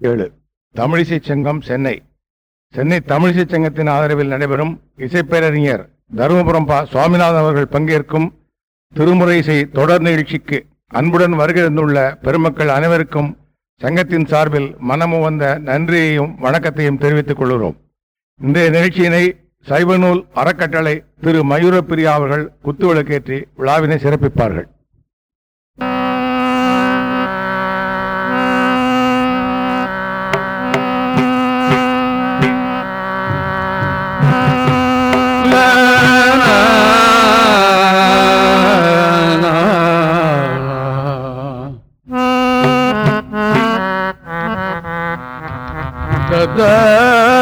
ஏழு. தமிழிசை சங்கம் சென்னை. சென்னை தமிழிசை சங்கத்தின் ஆதரவில் நடைபெறும் இசைப்பேரறிஞர் தருமபுரம் சுவாமிநாதன் அவர்கள் பங்கேற்கும் திருமுறை இசை தொடர் நிகழ்ச்சிக்கு அன்புடன் வருகிறந்துள்ள பெருமக்கள் அனைவருக்கும் சங்கத்தின் சார்பில் மனமுவந்த நன்றியையும் வணக்கத்தையும் தெரிவித்துக் கொள்கிறோம். இன்றைய நிகழ்ச்சியினை சைவநூல் அறக்கட்டளை திரு மயூரப்பிரியா அவர்கள் குத்துவிளக்கேற்றி விழாவினை சிறப்பிப்பார்கள். good.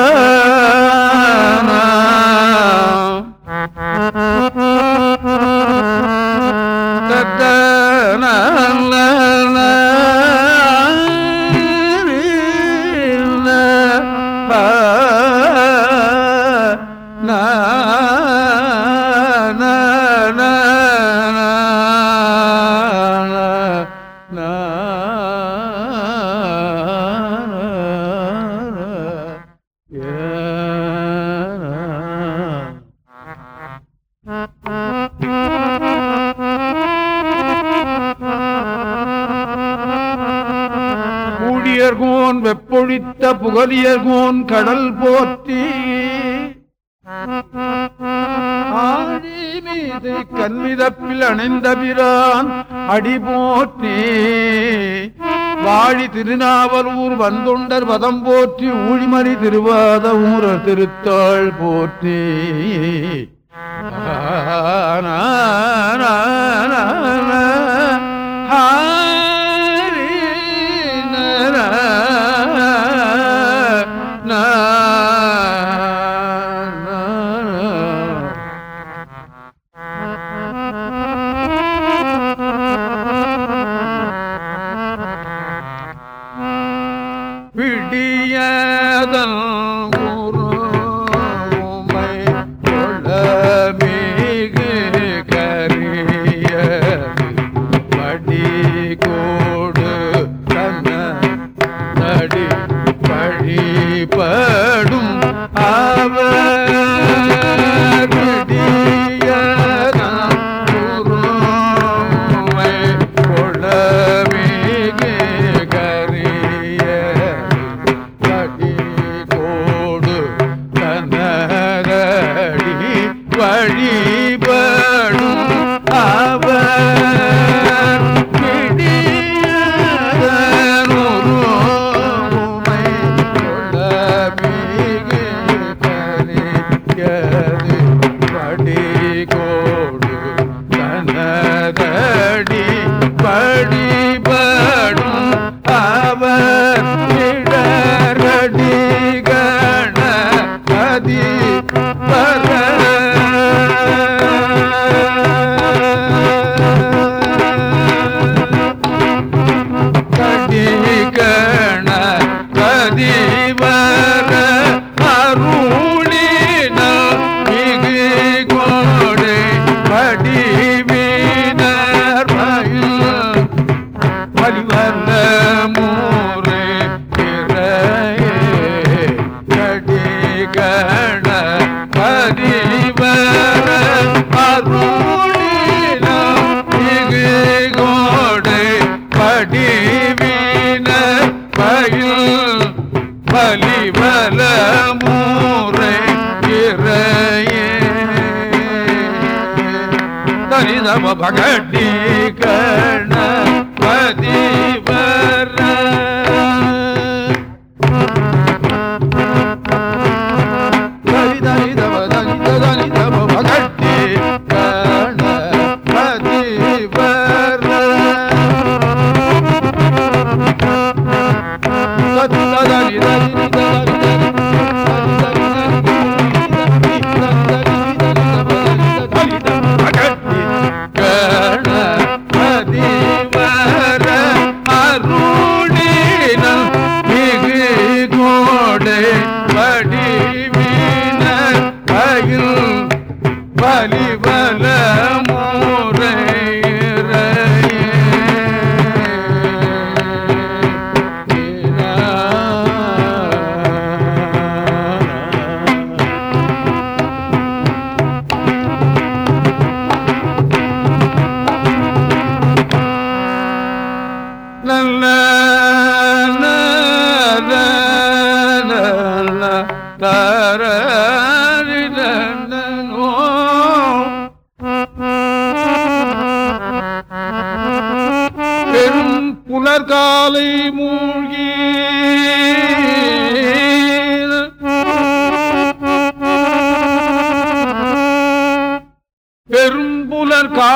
திருவாதமுற திருத்தாள் போற்றி.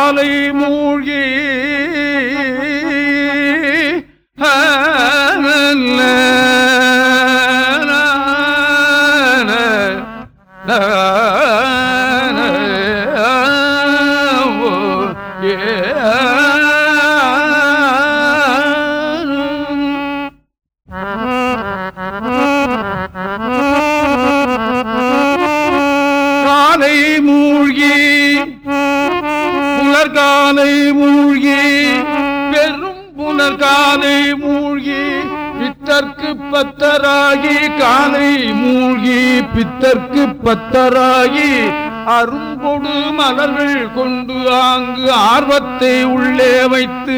காலை உள்ளே வைத்து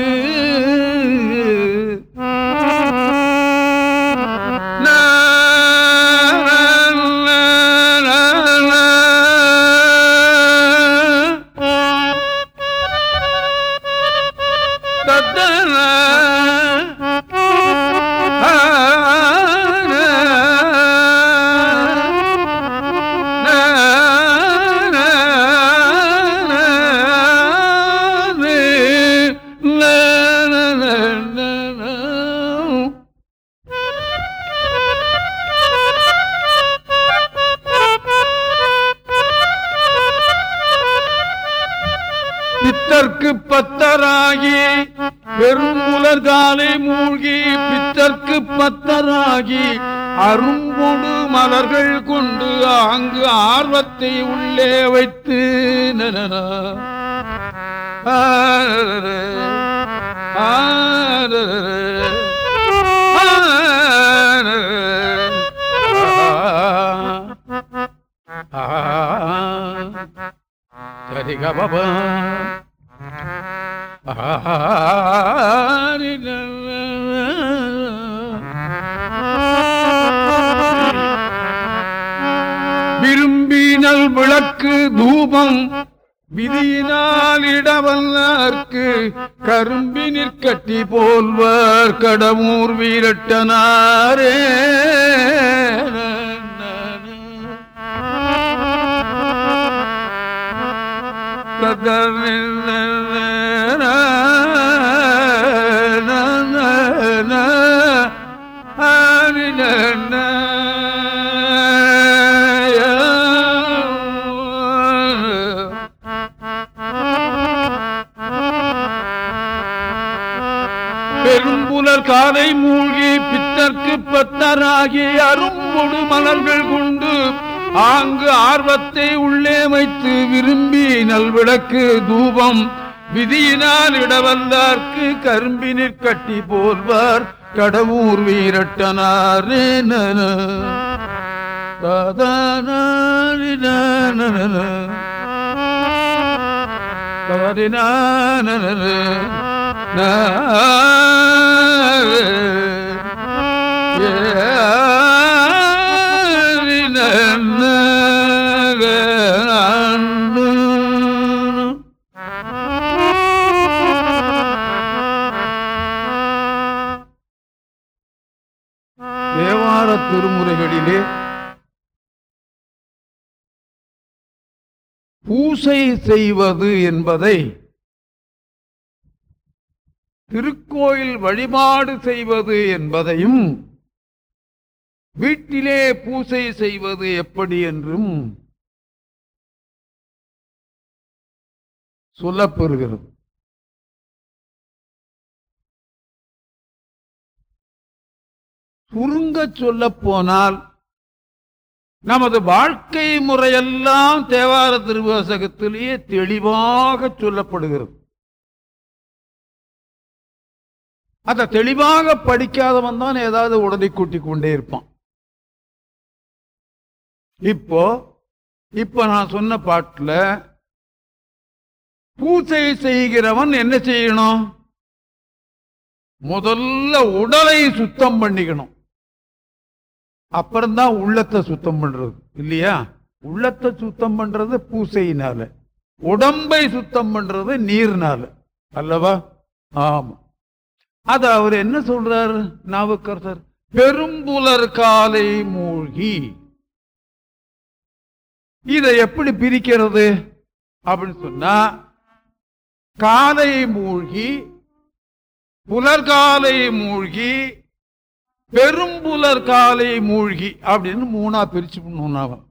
சரி பெரும்புலர் காலை மூழ்கி பித்தர்க்கு பத்தராகி அரும்பொடு மலர்கள் கொண்டு ஆங்கு ஆர்வத்தை உள்ளே வைத்து விரும்பி நல்விளக்கு தூபம் விதியினால் இடவல்லார்க்கு கரும்பினிற் கட்டி போல்வார் கடவுர் வீரட்டனாரே நன. தாதானாரி தேவார திருமுறைகளிலே பூசை செய்வது என்பதை திருக்கோயில் வழிபாடு செய்வது என்பதையும் வீட்டிலே பூசை செய்வது எப்படி என்றும் சொல்லப்பெறுகிறது சுருங்கச் சொல்லப் போனால் நமது வாழ்க்கை முறையெல்லாம் தேவார திருவாசகத்திலேயே தெளிவாக சொல்லப்படுகிறது. அதை தெளிவாக படிக்காதவன் தான் ஏதாவது உடனே கூட்டிக் கொண்டே இருப்பான். இப்போ இப்போ நான் சொன்ன பாட்டுல பூசை செய்கிறவன் என்ன செய்யணும்? முதல்ல உடலை சுத்தம் பண்ணிக்கணும். அப்புறம்தான் உள்ளத்தை சுத்தம் பண்றது இல்லையா? உள்ளத்தை சுத்தம் பண்றது பூசையினால. உடம்பை சுத்தம் பண்றது நீர்னால. அல்லவா? ஆமா. அது அவர் என்ன சொல்றாரு? நாவுக்கரசர் பெரும்புலர் காலை மூழ்கி. இதை எப்படி பிரிக்கிறது? அப்படின்னு சொன்னா காலை மூழ்கி புலர்காலை மூழ்கி பெரும்புலர் காலை மூழ்கி அப்படின்னு மூணா பிரிச்சு அவன்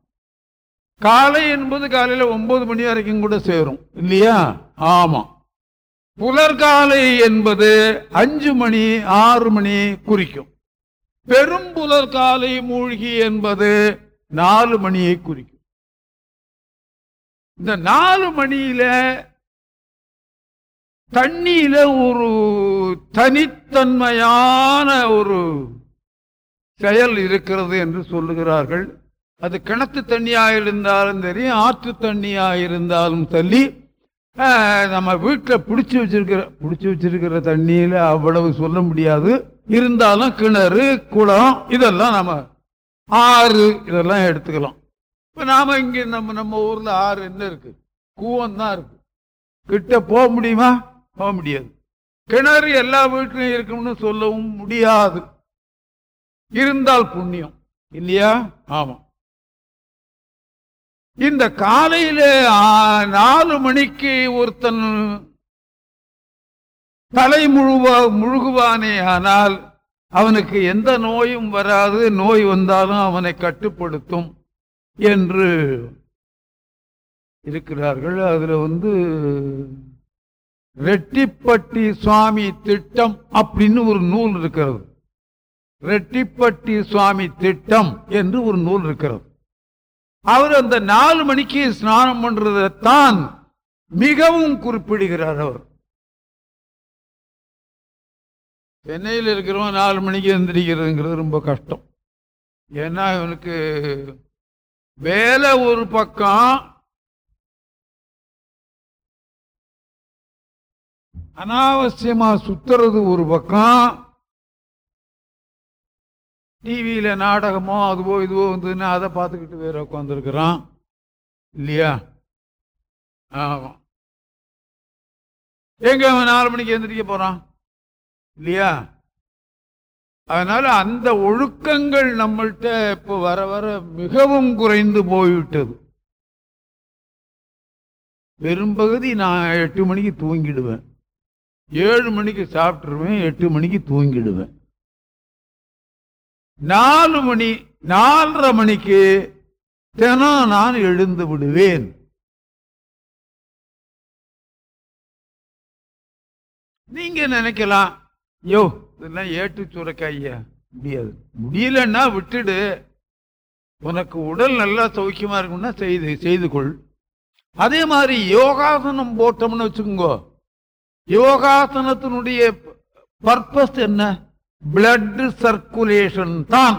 காலை என்பது காலையில ஒன்பது மணி வரைக்கும் கூட சேரும் இல்லையா? ஆமா. புலர்காலை என்பது அஞ்சு மணி ஆறு மணி குறிக்கும். பெரும் புலர்காலை மூழ்கி என்பது நாலு மணியை குறிக்கும். இந்த நாலு மணியில தண்ணியில ஒரு தனித்தன்மையான ஒரு செயல் இருக்கிறது என்று சொல்லுகிறார்கள். அது கிணத்து தண்ணியாக இருந்தாலும் சரி ஆற்று தண்ணியாக இருந்தாலும் சரி நம்ம வீட்டில் பிடிச்சி வச்சிருக்கிற பிடிச்சி வச்சிருக்கிற தண்ணியில் அவ்வளவு சொல்ல முடியாது. இருந்தாலும் கிணறு குளம் இதெல்லாம் நம்ம ஆறு இதெல்லாம் எடுத்துக்கலாம். இப்போ நாம் இங்கே நம்ம நம்ம ஊரில் ஆறு என்ன இருக்கு? கூவம் தான் இருக்கு. கிட்ட போக முடியுமா? போக முடியாது. கிணறு எல்லா வீட்டிலையும் இருக்கும்னு சொல்லவும் முடியாது. இருந்தால் புண்ணியம். இல்லையா? ஆமாம் இந்த காலையில நாலு மணிக்கு ஒருத்தன் தலை முழுவா முழுகுவானே ஆனால் அவனுக்கு எந்த நோயும் வராது. நோய் வந்தாலும் அவனை கட்டுப்படுத்தும் என்று இருக்கிறார்கள். அதுல வந்து ரெட்டிப்பட்டி சுவாமி திட்டம் அப்படின்னு ஒரு நூல் இருக்கிறது. ரெட்டிப்பட்டி சுவாமி திட்டம் என்று ஒரு நூல் இருக்கிறது. அவர் அந்த நாலு மணிக்கு ஸ்நானம் பண்றதைத்தான் மிகவும் குறிப்பிடுகிறார் அவர். சென்னையில் இருக்கிறவன் நாலு மணிக்கு எந்திரிக்கிறதுங்கிறது ரொம்ப கஷ்டம். ஏன்னா இவனுக்கு வேலை ஒரு பக்கம் அனாவசியமா சுத்துறது ஒரு பக்கம் டிவியில் நாடகமோ அதுவோ இதுவோ வந்ததுன்னா அதை பார்த்துக்கிட்டு வேற உட்காந்துருக்கிறான் இல்லையா? ஆமாம். எங்க அவன் நாலு மணிக்கு எழுந்திரிக்க போகிறான் இல்லையா? அதனால் அந்த ஒழுக்கங்கள் நம்மள்கிட்ட இப்போ வர வர மிகவும் குறைந்து போய்விட்டது. பெரும்பகுதி நான் எட்டு மணிக்கு தூங்கிடுவேன். ஏழு மணிக்கு சாப்பிட்ருவேன் எட்டு மணிக்கு தூங்கிடுவேன். நாலு மணி நாலரை மணிக்கு தினம் நான் எழுந்து விடுவேன். நீங்க நினைக்கலாம் யோ இதெல்லாம் ஏட்டு சுரக்காய்யா முடியாது. முடியலன்னா விட்டுடு. உனக்கு உடல் நல்லா சௌக்கியமா இருக்கும்னா செய்து செய்து கொள் அதே மாதிரி யோகாசனம் போட்டோம்னு வச்சுக்கோங்க. யோகாசனத்தினுடைய பர்பஸ் என்ன? பிளட் சர்க்குலேஷன் தான்.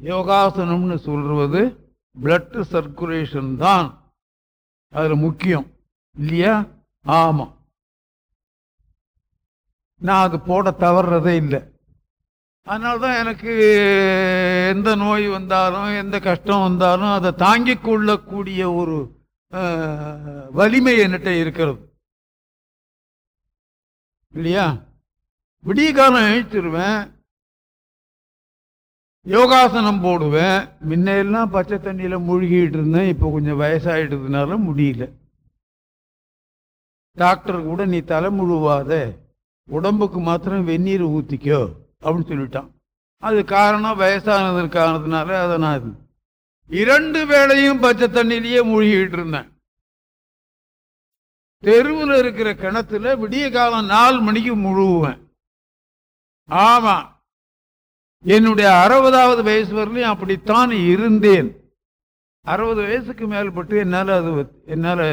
யோகாசனம்னு சொல்றது பிளட் சர்க்குலேஷன் தான். அதுல முக்கியம். இல்லையா? ஆமா. நான் அது போட தவறுறதே இல்லை. அதனால தான் எனக்கு எந்த நோய் வந்தாலும் எந்த கஷ்டம் வந்தாலும் அதை தாங்கிக் கொள்ளக்கூடிய ஒரு வலிமை என்கிட்ட இருக்கிறது. இல்லையா? விடிய காலம் எழுச்சிருவேன் யோகாசனம் போடுவேன். முன்னையெல்லாம் பச்சை தண்ணியில் மூழ்கிட்டு இருந்தேன். இப்போ கொஞ்சம் வயசாயிட்டதுனால முடியல. டாக்டர் கூட நீ தலை முழுவாத. உடம்புக்கு மாத்திரம் வெந்நீர் ஊற்றிக்கோ அப்படின்னு சொல்லிட்டான். அது காரணம் வயசானது காரணத்தினால அதை நான் இரண்டு வேளையும் பச்சை தண்ணியிலேயே மூழ்கிட்டு இருந்தேன். தெருவில் இருக்கிற கிணத்துல விடிய காலம் நாலு மணிக்கு முழுவேன் ஆமா. என்னுடைய அறுபதாவது வயசு வரலையும் அப்படித்தான் இருந்தேன். அறுபது வயசுக்கு மேல்பட்டு என்னால் அது என்னால்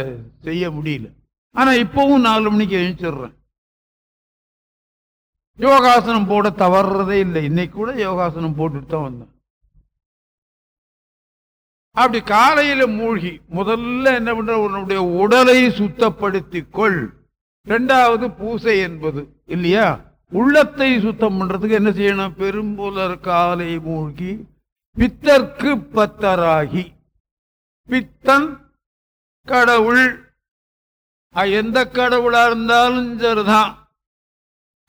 செய்ய முடியல. ஆனால் இப்போவும் நாலு மணிக்கு எழுச்சிடுறேன் யோகாசனம் போட தவறுறதே இல்லை. இன்னைக்கு கூட யோகாசனம் போட்டுட்டு தான் வந்தேன். அப்படி காலையில மூழ்கி முதல்ல என்ன பண்ற? உன்னுடைய உடலை சுத்தப்படுத்தி கொள் ரெண்டாவது பூசை என்பது இல்லையா? உள்ளத்தை சுத்தம் பண்றதுக்கு என்ன செய்யணும்? பெரும்புலர் காலை மூழ்கி பித்தற்கு பத்தராகி. பித்தன் கடவுள். எந்த கடவுளா இருந்தாலும் சரிதான்.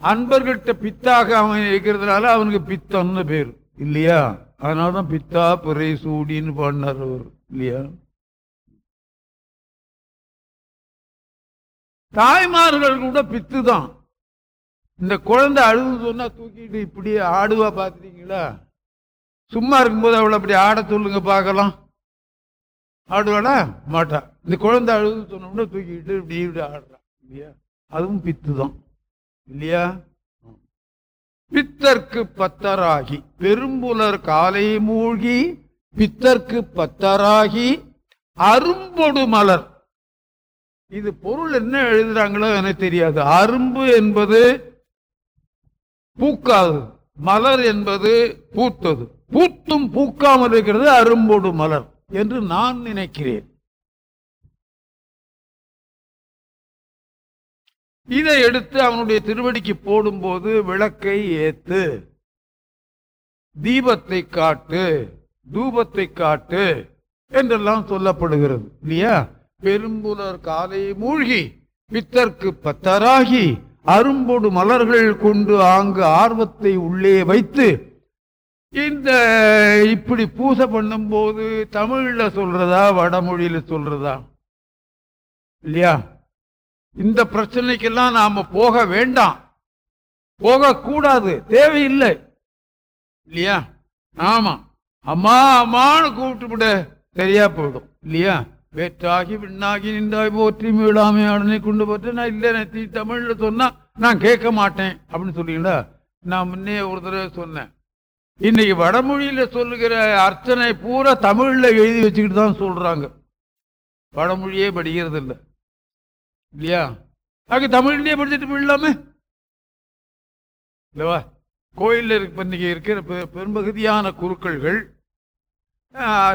அன்பர்கிட்ட பித்தாக அவன் இருக்கிறதுனால அவனுக்கு பித்தன்னு பேர் இல்லையா? அதனாலதான் பித்தா பிறை சூடின்னு பாடினார் அவர் இல்லையா? தாய்மார்கள் கூட பித்து தான் இந்த குழந்தை அழுது சொன்னா தூக்கிட்டு இப்படி ஆடுவா பாத்துட்டீங்களா? சும்மா இருக்கும்போது அவளை அப்படி ஆட சொல்லுங்க பார்க்கலாம். ஆடுவாளா? மாட்டா. இந்த குழந்தை அழுது சொன்னோம்னா தூக்கிட்டு இப்படி இப்படி ஆடுறான் இல்லையா? அதுவும் பித்து தான் இல்லையா? பித்தர்க்கு பத்தராகி பெரும்புலர் காலை மூழ்கி பித்தர்க்கு பத்தராகி அரும்பொடு மலர். இது பொருள் என்ன எழுதுறாங்களோ எனக்கு தெரியாது. அரும்பு என்பது பூக்காது மலர் என்பது பூத்தது. பூத்தும் பூக்காமல் இருக்கிறது அரும்பொடு மலர் என்று நான் நினைக்கிறேன். இதை எடுத்து அவனுடைய திருவடிக்கு போடும்போது விளக்கை ஏத்து தீபத்தை காட்டு தூபத்தை காட்டு என்றெல்லாம் சொல்லப்படுகிறது இல்லையா? பெரும்புலர் காலை மூழ்கி பித்தர்க்கு பத்தராகி அரும்பொடு மலர்கள் கொண்டு ஆங்கு ஆர்வத்தை உள்ளே வைத்து இந்த இப்படி பூசை பண்ணும்போது தமிழ்ல சொல்றதா வடமொழியில சொல்றதா இல்லையா? இந்த பிரச்சனைக்கெல்லாம் நாம போக வேண்டாம். போகக்கூடாது. தேவையில்லை. இல்லையா? ஆமா. அம்மா அம்மான்னு கூப்பிட்டு விட. சரியா போயிடும். இல்லையா? வேற்றாகி விண்ணாகி நின்றாய் போற்றி மீளாமே உடனே கொண்டு போட்டு நான் இல்லை நான் தீ- தமிழ்ல சொன்னா நான் கேட்க மாட்டேன். அப்படின்னு சொன்னீங்களா நான் முன்னே ஒரு தடவை சொன்னேன். இன்னைக்கு வடமொழியில சொல்லுகிற அர்ச்சனை பூரா தமிழ்ல எழுதி வச்சுக்கிட்டு தான் சொல்றாங்க. வடமொழியே படிக்கிறது இல்லை இல்லையா? ஆக தமிழ்லேயே படிச்சுட்டு போயிடலாமே. இல்லவா கோயிலில் இருக்க இன்னைக்கு இருக்கிற பெ- பெரும்பகுதியான குருக்கள்கள்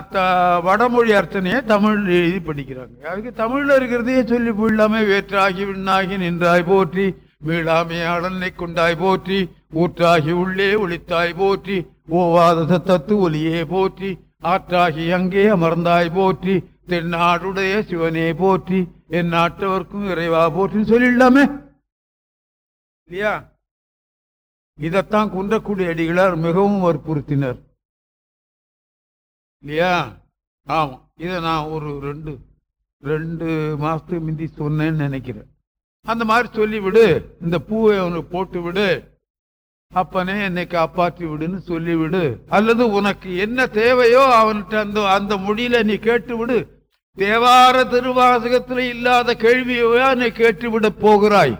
த- வடமொழி அர்ச்சனையை தமிழ் எழுதி படிக்கிறாங்க. அதுக்கு தமிழில் இருக்கிறதையே சொல்லி போயிடலாமே. வேற்றாகி விண்ணாகி நின்றாய் போற்றி மீளாமே அடனை கொண்டாய் போற்றி ஊற்றாகி உள்ளே ஒளித்தாய் போற்றி ஓவாத சத்தத்து ஒலியே போற்றி ஆற்றாகி அங்கே அமர்ந்தாய் போற்றி தென்னாடுடைய சிவனே போற்றி என் நாட்டவர்க்கும் இறைவா போற்றுன்னு சொல்லிடலாமே இல்லையா? இதைத்தான் குன்றக்குடி அடிகளார் மிகவும் வற்புறுத்தினர். இல்லையா? ஆமாம் இதை நான் ஒரு ரெண்டு ரெண்டு மாதத்துக்கு முந்தி சொன்னேன்னு நினைக்கிறேன். அந்த மாதிரி சொல்லிவிடு இந்த பூவை அவனுக்கு போட்டு விடு அப்பனே என்னை காப்பாற்றி விடுன்னு சொல்லிவிடு. அல்லது உனக்கு என்ன தேவையோ அவன்கிட்ட அந்த அந்த மொழியில நீ கேட்டு விடு தேவார திருவாசகத்தில் இல்லாத கேள்வியோ நீ கேட்டுவிடப் போகிறாய்?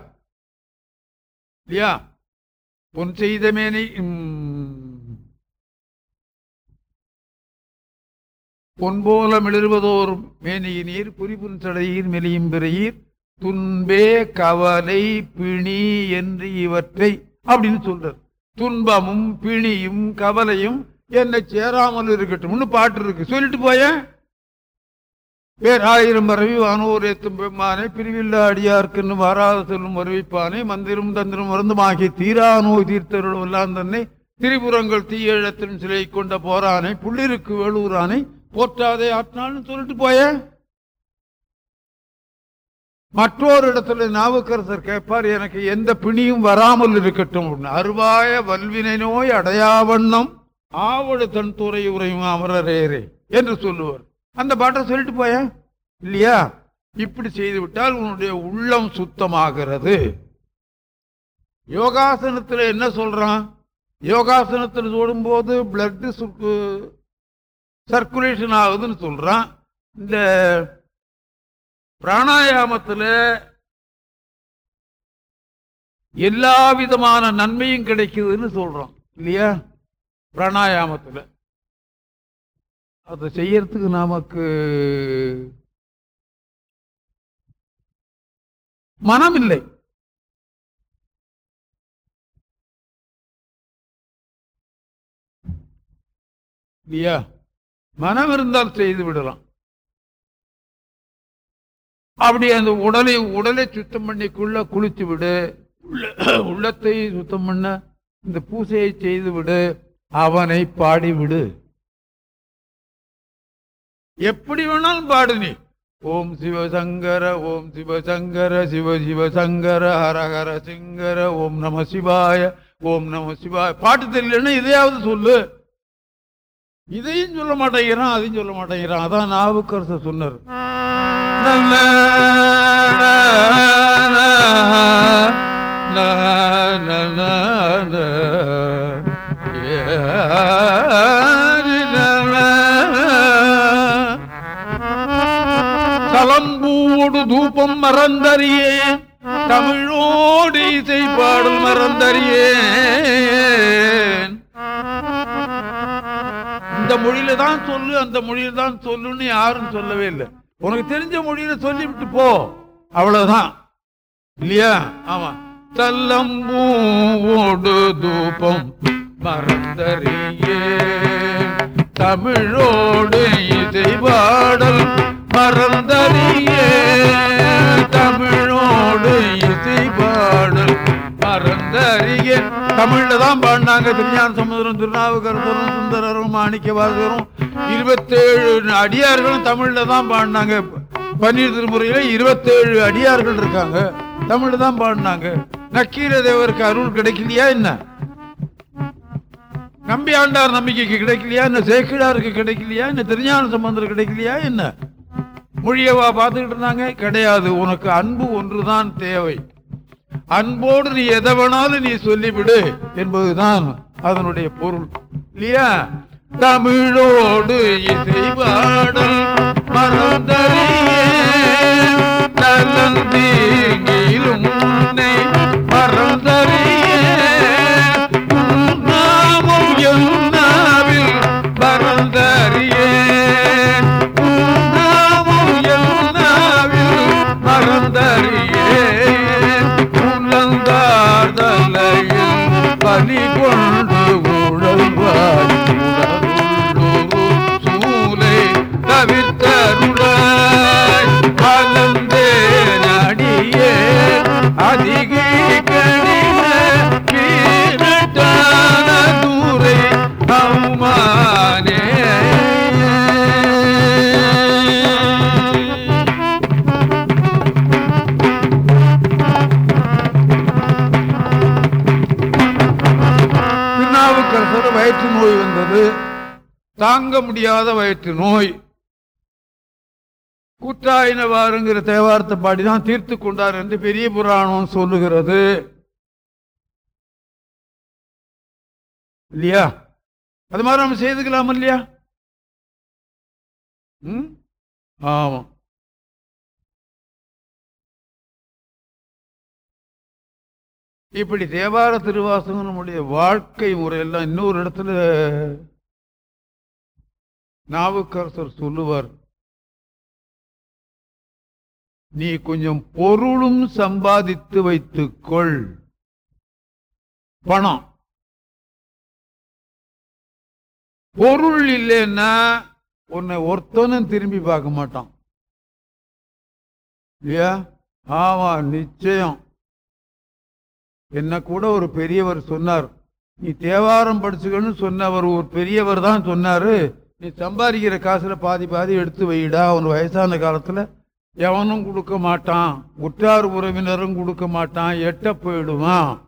இல்லையா? பொன் செய்த மேனி ம், பொன்போல மிளறுவதோர் மேனியினீர் புரிபுன் சடையீர் மெலியும் பிறையீர் துன்பே கவலை பிணி என்று இவற்றை அப்படின்னு சொல்றார். துன்பமும் பிணியும் கவலையும் என்னை சேராமல் இருக்கட்டும்னு பாட்டு இருக்கு. சொல்லிட்டு போயேன். பேர் ஆயிரம் பரவி வானோர் ஏத்தும் பெருமானை பிரிவில்லா அடியார்க்குன்னு வாராத சொல்லும் வருவிப்பானை மந்திரும் தந்திரம் மருந்தும் தீரா நோய் தீர்த்தருளும் எல்லாம் தன்னை திரிபுரங்கள் தீயழத்தின் சிலை கொண்ட போரானை புள்ளிருக்கு வேலூரானை போற்றாதே ஆற்றினான்னு சொல்லிட்டு போய. மற்றொரு இடத்துல நாவுக்கரசர் கேட்பார் எனக்கு எந்த பிணியும் வராமல் இருக்கட்டும் அருவாய வல்வினை நோய் அடையாவண்ணம் ஆவடு தன் துறை உரையும் அமரரேரே என்று சொல்லுவார். அந்த பாட்டை சொல்லிட்டு போய? இல்லையா? இப்படி செய்து விட்டால் உன்னுடைய உள்ளம் சுத்தமாகிறது. யோகாசனத்தில் என்ன சொல்றான்? யோகாசனத்தில் ஓடும்போது சுக்கு சர்க்குலேஷன் ஆகுதுன்னு சொல்றான். இந்த பிராணாயாமத்தில் எல்லா விதமான நன்மையும் கிடைக்குதுன்னு சொல்றோம் இல்லையா? பிராணாயாமத்தில். அதை செய்யறதுக்கு நமக்கு மனம் இல்லை இல்லையா? மனம் இருந்தால் செய்து விடலாம். அப்படி அந்த உடலை உடலை சுத்தம் பண்ணிக்குள்ள குளித்து விடு. உள்ளத்தை சுத்தம் பண்ண இந்த பூசையை செய்து விடு. அவனை பாடிவிடு. எப்படி வேணாலும் பாடு நீ. ஓம் சிவசங்கர ஓம் சிவசங்கர சிவ சிவசங்கர ஹர ஹர சிங்கர ஓம் நம சிவாய ஓம் நம சிவாய. பாட்டு தெரியலன்னா இதையாவது சொல்லு. இதையும் சொல்ல மாட்டேங்கிறான் அதையும் சொல்ல மாட்டேங்கிறான். அதான் நாவுக்கரசர் சொன்னார். தமிழோடு தூபம் மறந்தறியே. தமிழோடு இசை பாடல் மறந்தறியே. இந்த மொழியில தான் சொல்லு அந்த மொழியில தான் சொல்லுன்னு யாரும் சொல்லவே இல்லை. உனக்கு தெரிஞ்ச மொழியில சொல்லிவிட்டு போ. அவ்வளவுதான். இல்லையா? ஆமா. தல்லம்பூடு தூபம் மறந்தறியே. தமிழோடு இசை பாடல் பரந்தறிய தமிழோடு இசை பாடல் பரந்தறிய தமிழ்ல தான் பாடினாங்க. திருஞான சமுதிரம் திருநாவுக்கரசரும் சுந்தரரும் மாணிக்கவாசகரும் இருபத்தேழு அடியார்களும் தமிழ்ல தான் பாடினாங்க. பன்னீர் திருமுறையில இருபத்தேழு அடியார்கள் இருக்காங்க. தமிழ்ல தான் பாடினாங்க. நக்கீர தேவருக்கு அருள் கிடைக்கலையா என்ன? நம்பி ஆண்டார் நம்பிக்கைக்கு கிடைக்கலையா என்ன? சேக்கிழாருக்கு கிடைக்கலையா என்ன? திருஞான சம்பந்தர் கிடைக்கலையா என்ன? மொழியவா பார்த்துக்கிட்டு இருந்தாங்க? கிடையாது. உனக்கு அன்பு ஒன்றுதான் தேவை. அன்போடு நீ எதை வேணாலும் நீ சொல்லிவிடு என்பதுதான் அதனுடைய பொருள். இல்லையா? தமிழோடு இசை பாடல் நலந்தீங்கிலும் தாங்க முடியாத வயிற்று நோய். கூட்டாயினவாருங்கிற தேவாரத்தை பாடிதான் தீர்த்து கொண்டார் என்று பெரிய புராணம் சொல்லுகிறது. இல்லையா? அது மாதிரி நம்ம செய்துக்கலாம் இல்லையா? ம்? ஆமா இப்படி தேவார திருவாசகனுடைய வாழ்க்கை முறையெல்லாம் இன்னொரு இடத்துல நாவுக்கரசர் சொல்லுவார் நீ கொஞ்சம் பொருளும் சம்பாதித்து வைத்துக்கொள். பணம். பொருள் இல்லைன்னா உன்னை ஒருத்தனும் திரும்பி பார்க்க மாட்டான். இல்லையா? ஆமா நிச்சயம். என்ன கூட ஒரு பெரியவர் சொன்னார் நீ தேவாரம் படிச்சுக்கன்னு சொன்னவர் ஒரு பெரியவர் தான் சொன்னாரு. நீ சம்பாதிக்கிற காசில் பாதி பாதி எடுத்து வைடா. அவன் வயசான காலத்தில் எவனும் கொடுக்க மாட்டான். உற்றார் உறவினரும் கொடுக்க மாட்டான். எட்ட போயிடுவான்.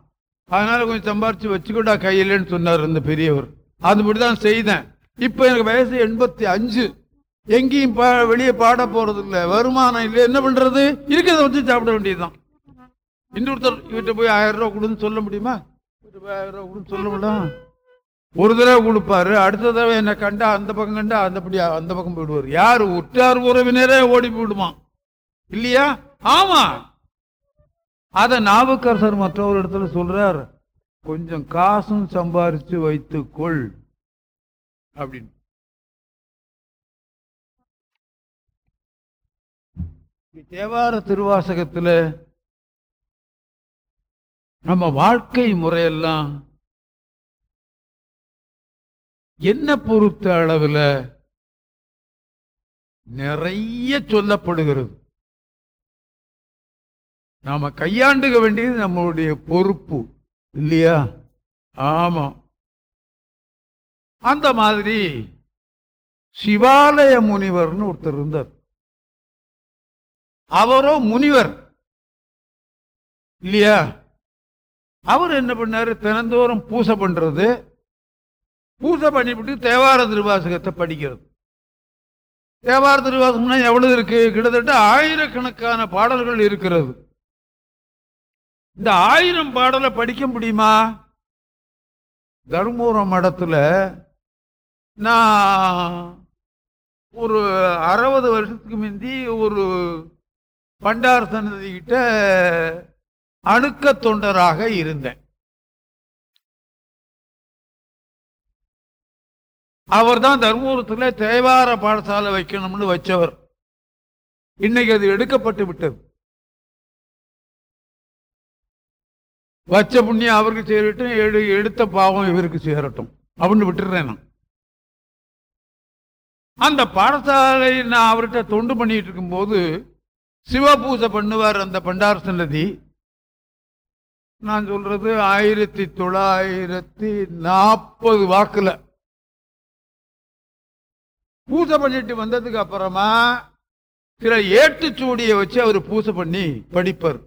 அதனால் கொஞ்சம் சம்பாரித்து வச்சுக்கோடா கையிலன்னு சொன்னார் இந்த பெரியவர். அதுபடிதான் செய்தேன். இப்போ எனக்கு வயசு எண்பத்தி அஞ்சு. எங்கேயும் பா- வெளியே பாட போகிறது இல்லை வருமானம் இல்லை. என்ன பண்ணுறது இருக்கிறத வச்சு சாப்பிட வேண்டியதுதான். இன்னொருத்தர் இவர்கிட்ட போய் ஆயிரம் ரூபா கொடுன்னு சொல்ல முடியுமா? இவர்கிட்ட போய் ஆயிரம் ரூபா கொடுன்னு சொல்ல முடியும்? ஒரு தடவை கொடுப்பாரு அடுத்த தடவை என்னை கண்டா அந்த பக்கம் கண்டா அந்தபடி அந்த பக்கம் போயிடுவார். யார்? உற்றார் உறவினரே ஓடி போயிடுமா? இல்லையா? ஆமா. அத நாவுக்கரசர் மற்றொரு இடத்துல சொல்றார் கொஞ்சம் காசும் சம்பாரிச்சு வைத்துக்கொள். அப்படின்னு. தேவார திருவாசகத்துல நம்ம வாழ்க்கை முறையெல்லாம் என்ன பொறுத்த அளவுல நிறைய சொல்லப்படுகிறது. நாம கையாண்டுக வேண்டியது நம்மளுடைய பொறுப்பு இல்லையா? ஆமா. அந்த மாதிரி சிவாலய முனிவர்னு ஒருத்தர் இருந்தார். அவரோ முனிவர் இல்லையா? அவர் என்ன பண்ணாரு? தினந்தோறும் பூசை பண்றது பூஜை பண்ணிவிட்டு தேவார திருவாசகத்தை படிக்கிறது. தேவார திருவாசகம்னா எவ்வளவு இருக்கு? கிட்டத்தட்ட ஆயிரக்கணக்கான பாடல்கள் இருக்கிறது. இந்த ஆயிரம் பாடலை படிக்க முடியுமா? தருமபுரம் மடத்துல நான் ஒரு அறுபது வருஷத்துக்கு முந்தி ஒரு பண்டார் சன்னதி கிட்ட அணுக்க தொண்டராக இருந்தேன். அவர் தான் தர்மபுரத்தில் தேவார பாடசாலை வைக்கணும்னு வச்சவர். இன்னைக்கு அது எடுக்கப்பட்டு விட்டது. வச்ச புண்ணியம் அவருக்கு சேரட்டும் எடு- எடுத்த பாவம் இவருக்கு சேரட்டும். அப்படின்னு விட்டுடுறேன் நான். அந்த பாடசாலை நான் அவர்கிட்ட தொண்டு பண்ணிட்டு இருக்கும்போது சிவபூசை பண்ணுவார் அந்த பண்டார் சன்னதி நான் சொல்றது ஆயிரத்தி தொள்ளாயிரத்தி நாற்பது வாக்குல. பூஜை பண்ணிட்டு வந்ததுக்கு அப்புறமா சில ஏட்டுச்சுவடியை வச்சு அவர் பூஜை பண்ணி படிப்பார்.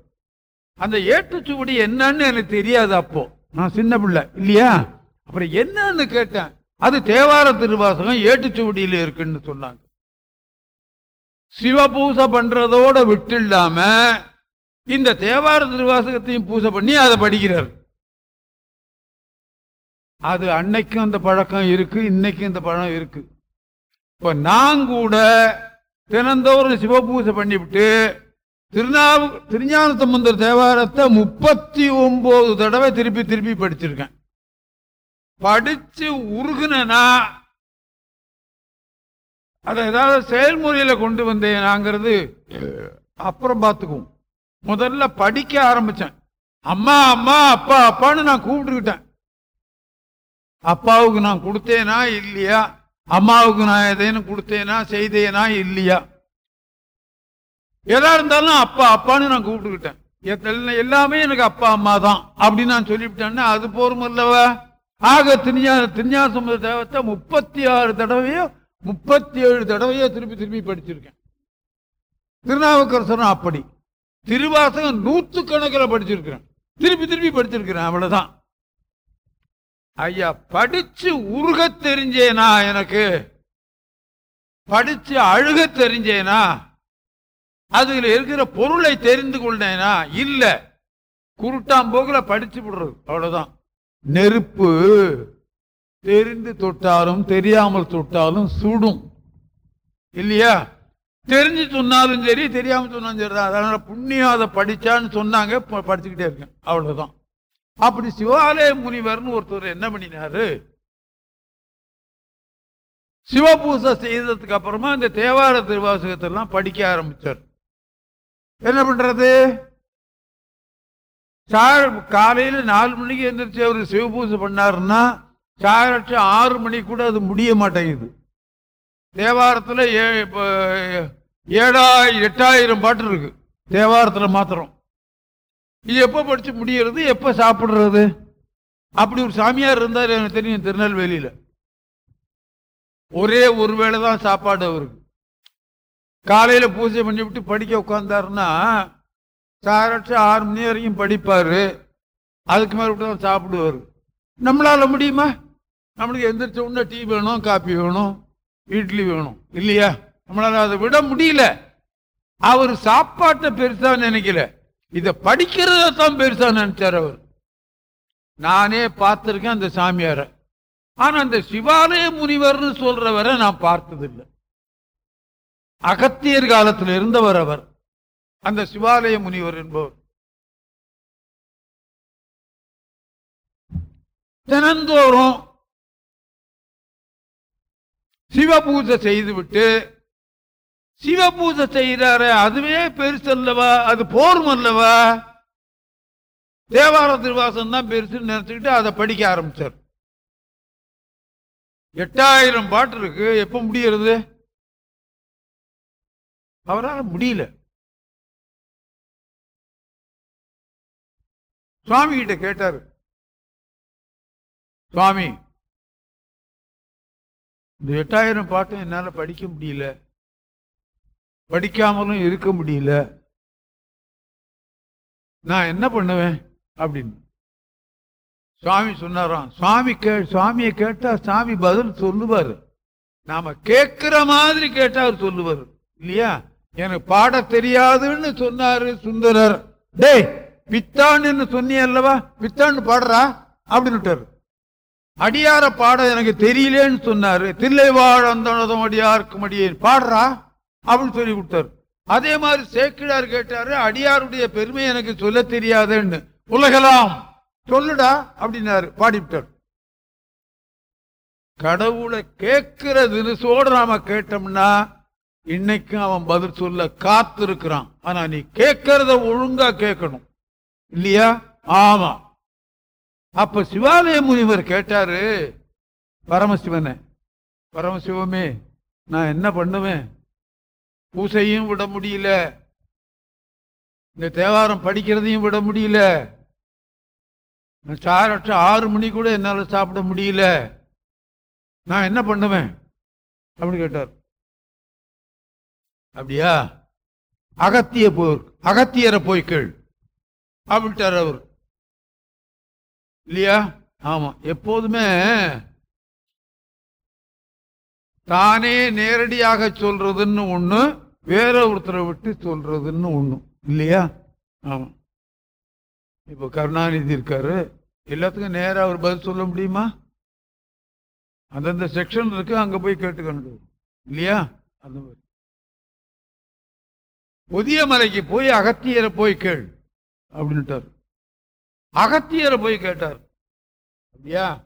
அந்த ஏட்டுச்சுவடி என்னன்னு எனக்கு தெரியாது அப்போ. நான் சின்ன பிள்ளை இல்லையா? அப்புறம் என்னன்னு கேட்டேன். அது தேவார திருவாசகம் ஏட்டுச்சுவடியில் இருக்குன்னு சொன்னாங்க. சிவபூசை பண்றதோட விட்டுடாம இந்த தேவார திருவாசகத்தையும் பூசை பண்ணி அதை படிக்கிறார். அது அன்னைக்கும் அந்த பழக்கம் இருக்கு இன்னைக்கும் இந்த பழம் இருக்கு. இப்ப நான் கூட தினந்தோறும் சிவபூசை பண்ணிவிட்டு திருநாவு திருஞான சம்பந்தர் தேவாரத்தை முப்பத்தி ஒன்பது தடவை திருப்பி திருப்பி படிச்சிருக்கேன். படிச்சு உருகுனா அதை ஏதாவது செயல்முறையில கொண்டு வந்தேனாங்கிறது அப்புறம் பார்த்துக்குவோம். முதல்ல படிக்க ஆரம்பிச்சேன். அம்மா அம்மா அப்பா அப்பான்னு நான் கூப்பிட்டுக்கிட்டேன். அப்பாவுக்கு நான் கொடுத்தேனா இல்லையா? அம்மாவுக்கு நான் எதையும் கொடுத்தேனா செய்தேனா இல்லையா? எதா இருந்தாலும் அப்பா அப்பான்னு நான் கூப்பிட்டுக்கிட்டேன். எல்லாமே எனக்கு அப்பா அம்மா தான் அப்படின்னு நான் சொல்லிவிட்டேன்னா அது போரும் அல்லவா? ஆக திருஞா திருஞான தேவத்தை முப்பத்தி ஆறு தடவையோ முப்பத்தி ஏழு தடவையோ திருப்பி திருப்பி படிச்சிருக்கேன். திருநாவுக்கரசரும் அப்படி. திருவாசகம் நூற்று கணக்கில் படிச்சிருக்கிறேன். திருப்பி திருப்பி படிச்சிருக்கிறேன் அவ்வளோதான் ஐயா படிச்சு உருக தெரிஞ்சேனா எனக்கு? படிச்சு அழுக தெரிஞ்சேனா? அதுல இருக்கிற பொருளை தெரிந்து கொண்டேனா? இல்ல. குருட்டாம்போக்குல படிச்சு விடுறது அவ்வளவுதான். நெருப்பு தெரிந்து தொட்டாலும் தெரியாமல் தொட்டாலும் சுடும். இல்லையா? தெரிஞ்சு சொன்னாலும் சரி தெரியாமல் சொன்னாலும் சரி அதனால புண்ணியம் அதை படிச்சான்னு சொன்னாங்க ப- படிச்சுக்கிட்டே இருக்கேன். அவ்வளவுதான். அப்படி சிவாலய முனிவர்னு ஒருத்தர் என்ன பண்ணினாரு? சிவபூசை செய்ததுக்கு அப்புறமா இந்த தேவார திருவாசகத்தை எல்லாம் படிக்க ஆரம்பிச்சார். என்ன பண்றது? காலையில் நாலு மணிக்கு எந்திரிச்சு அவர் சிவபூசை பண்ணாருன்னா சாரட்ச ஆறு மணி கூட அது முடிய மாட்டேங்குது. தேவாரத்தில் ஏ- எட்டாயிரம் பாட்டு இருக்கு. தேவாரத்தில் மாத்திரம். இது எப்போ படித்து முடிகிறது எப்போ சாப்பிட்றது? அப்படி ஒரு சாமியார் இருந்தார் எனக்கு தெரியும் திருநெல்வேலியில். ஒரே ஒரு வேளை தான் சாப்பாடு அவருக்கு. காலையில் பூஜை பண்ணி விட்டு படிக்க உட்காந்தாருன்னா சாரட்ச ஆறு மணி வரைக்கும் படிப்பார். அதுக்கு மேலே விட்டு தான் சாப்பிடுவாரு. நம்மளால் முடியுமா? நம்மளுக்கு எந்திரிச்ச உடனே டீ வேணும் காப்பி வேணும் இட்லி வேணும். இல்லையா? நம்மளால் அதை விட முடியல. அவர் சாப்பாட்டை பெருசாக நினைக்கல. இத படிக்கிறத தான் பெருசா நினைச்சார் அவர். நானே பார்த்திருக்கேன் அந்த சாமியார. ஆனா அந்த சிவாலய முனிவர்னு சொல்றவரை நான் பார்த்ததில்லை. அகத்தியர் காலத்தில் இருந்தவர் அவர். அந்த சிவாலய முனிவர் என்பவர். தினந்தோறும் சிவபூஜை செய்துவிட்டு சிவபூஜை செய்கிறாரு அதுவே பெருசு அல்லவா அது போரும் அல்லவா? தேவார திருவாசம் தான் பெருசுன்னு நினைச்சுக்கிட்டு அதை படிக்க ஆரம்பிச்சார். எட்டாயிரம் பாட்டு இருக்கு எப்ப முடியறது? அவரால் முடியல. சுவாமி கிட்ட கேட்டாரு. சுவாமி இந்த எட்டாயிரம் பாட்டும் என்னால் படிக்க முடியல. படிக்காமலும் இருக்க முடியல. நான் என்ன பண்ணுவேன்? அப்படின்னு. சுவாமி சொன்னாராம் சுவாமி கே சுவாமியை கேட்டா சாமி பதில் சொல்லுவாரு. நாம கேட்கிற மாதிரி கேட்டா அவர் சொல்லுவார். இல்லையா? எனக்கு பாட தெரியாதுன்னு சொன்னாரு சுந்தரர். டேய் பித்தான்னு சொன்னி அல்லவா? பித்தான்னு பாடுறா? அப்படின்னு அடியார பாட எனக்கு தெரியலேன்னு சொன்னாரு. தில்லை வாழ்ந்தனதும் அடியாருக்கும் அடியேன். பாடுறா? அப்படின்னு சொல்லி கொடுத்தாரு அதே மாதிரி சேக்கிழார் கேட்டாரு அடியாருடைய பெருமை எனக்கு சொல்ல தெரியாதுன்னு. உலகலாம் சொல்லுடா அப்படின்னாரு பாடிவிட்டார். கடவுளை கேட்கிற தினசோடு நாம கேட்டோம்னா இன்னைக்கும் அவன் பதில் சொல்ல காத்திருக்கிறான். ஆனா நீ கேட்கறத ஒழுங்கா கேட்கணும். இல்லையா? ஆமா. அப்ப சிவாலய முனிவர் கேட்டாரு பரமசிவனை பரமசிவமே நான் என்ன பண்ணுவேன்? பூசையும் விட முடியல. இந்த தேவாரம் படிக்கிறதையும் விட முடியல. சாரற்ற ஆறு மணி கூட என்னால் சாப்பிட முடியல. நான் என்ன பண்ணுவேன்? அப்படின்னு கேட்டார். அப்படியா? அகத்திய போர் அகத்தியரை போய் கேள். அப்படின்ட்டார் அவர். இல்லையா? ஆமாம் எப்போதுமே தானே நேரடியாக சொல்றதுன்னு ஒன்று வேற ஒருத்தரை விட்டு சொல்றதுன்னு ஒண்ணு. இல்லையா? ஆமா. இப்போ கருணாநிதி இருக்காரு. எல்லாத்துக்கும் நேரா அவர் பதில் சொல்ல முடியுமா? அந்தந்த செக்ஷன் இருக்கு அங்க போய் கேட்டுக்கணும் இல்லையா? அந்த மாதிரி. புதிய மலைக்கு போய் அகத்தியரை போய் கேள் அப்படின்ட்டார் அகத்தியரை போய் கேட்டார். அப்படியா?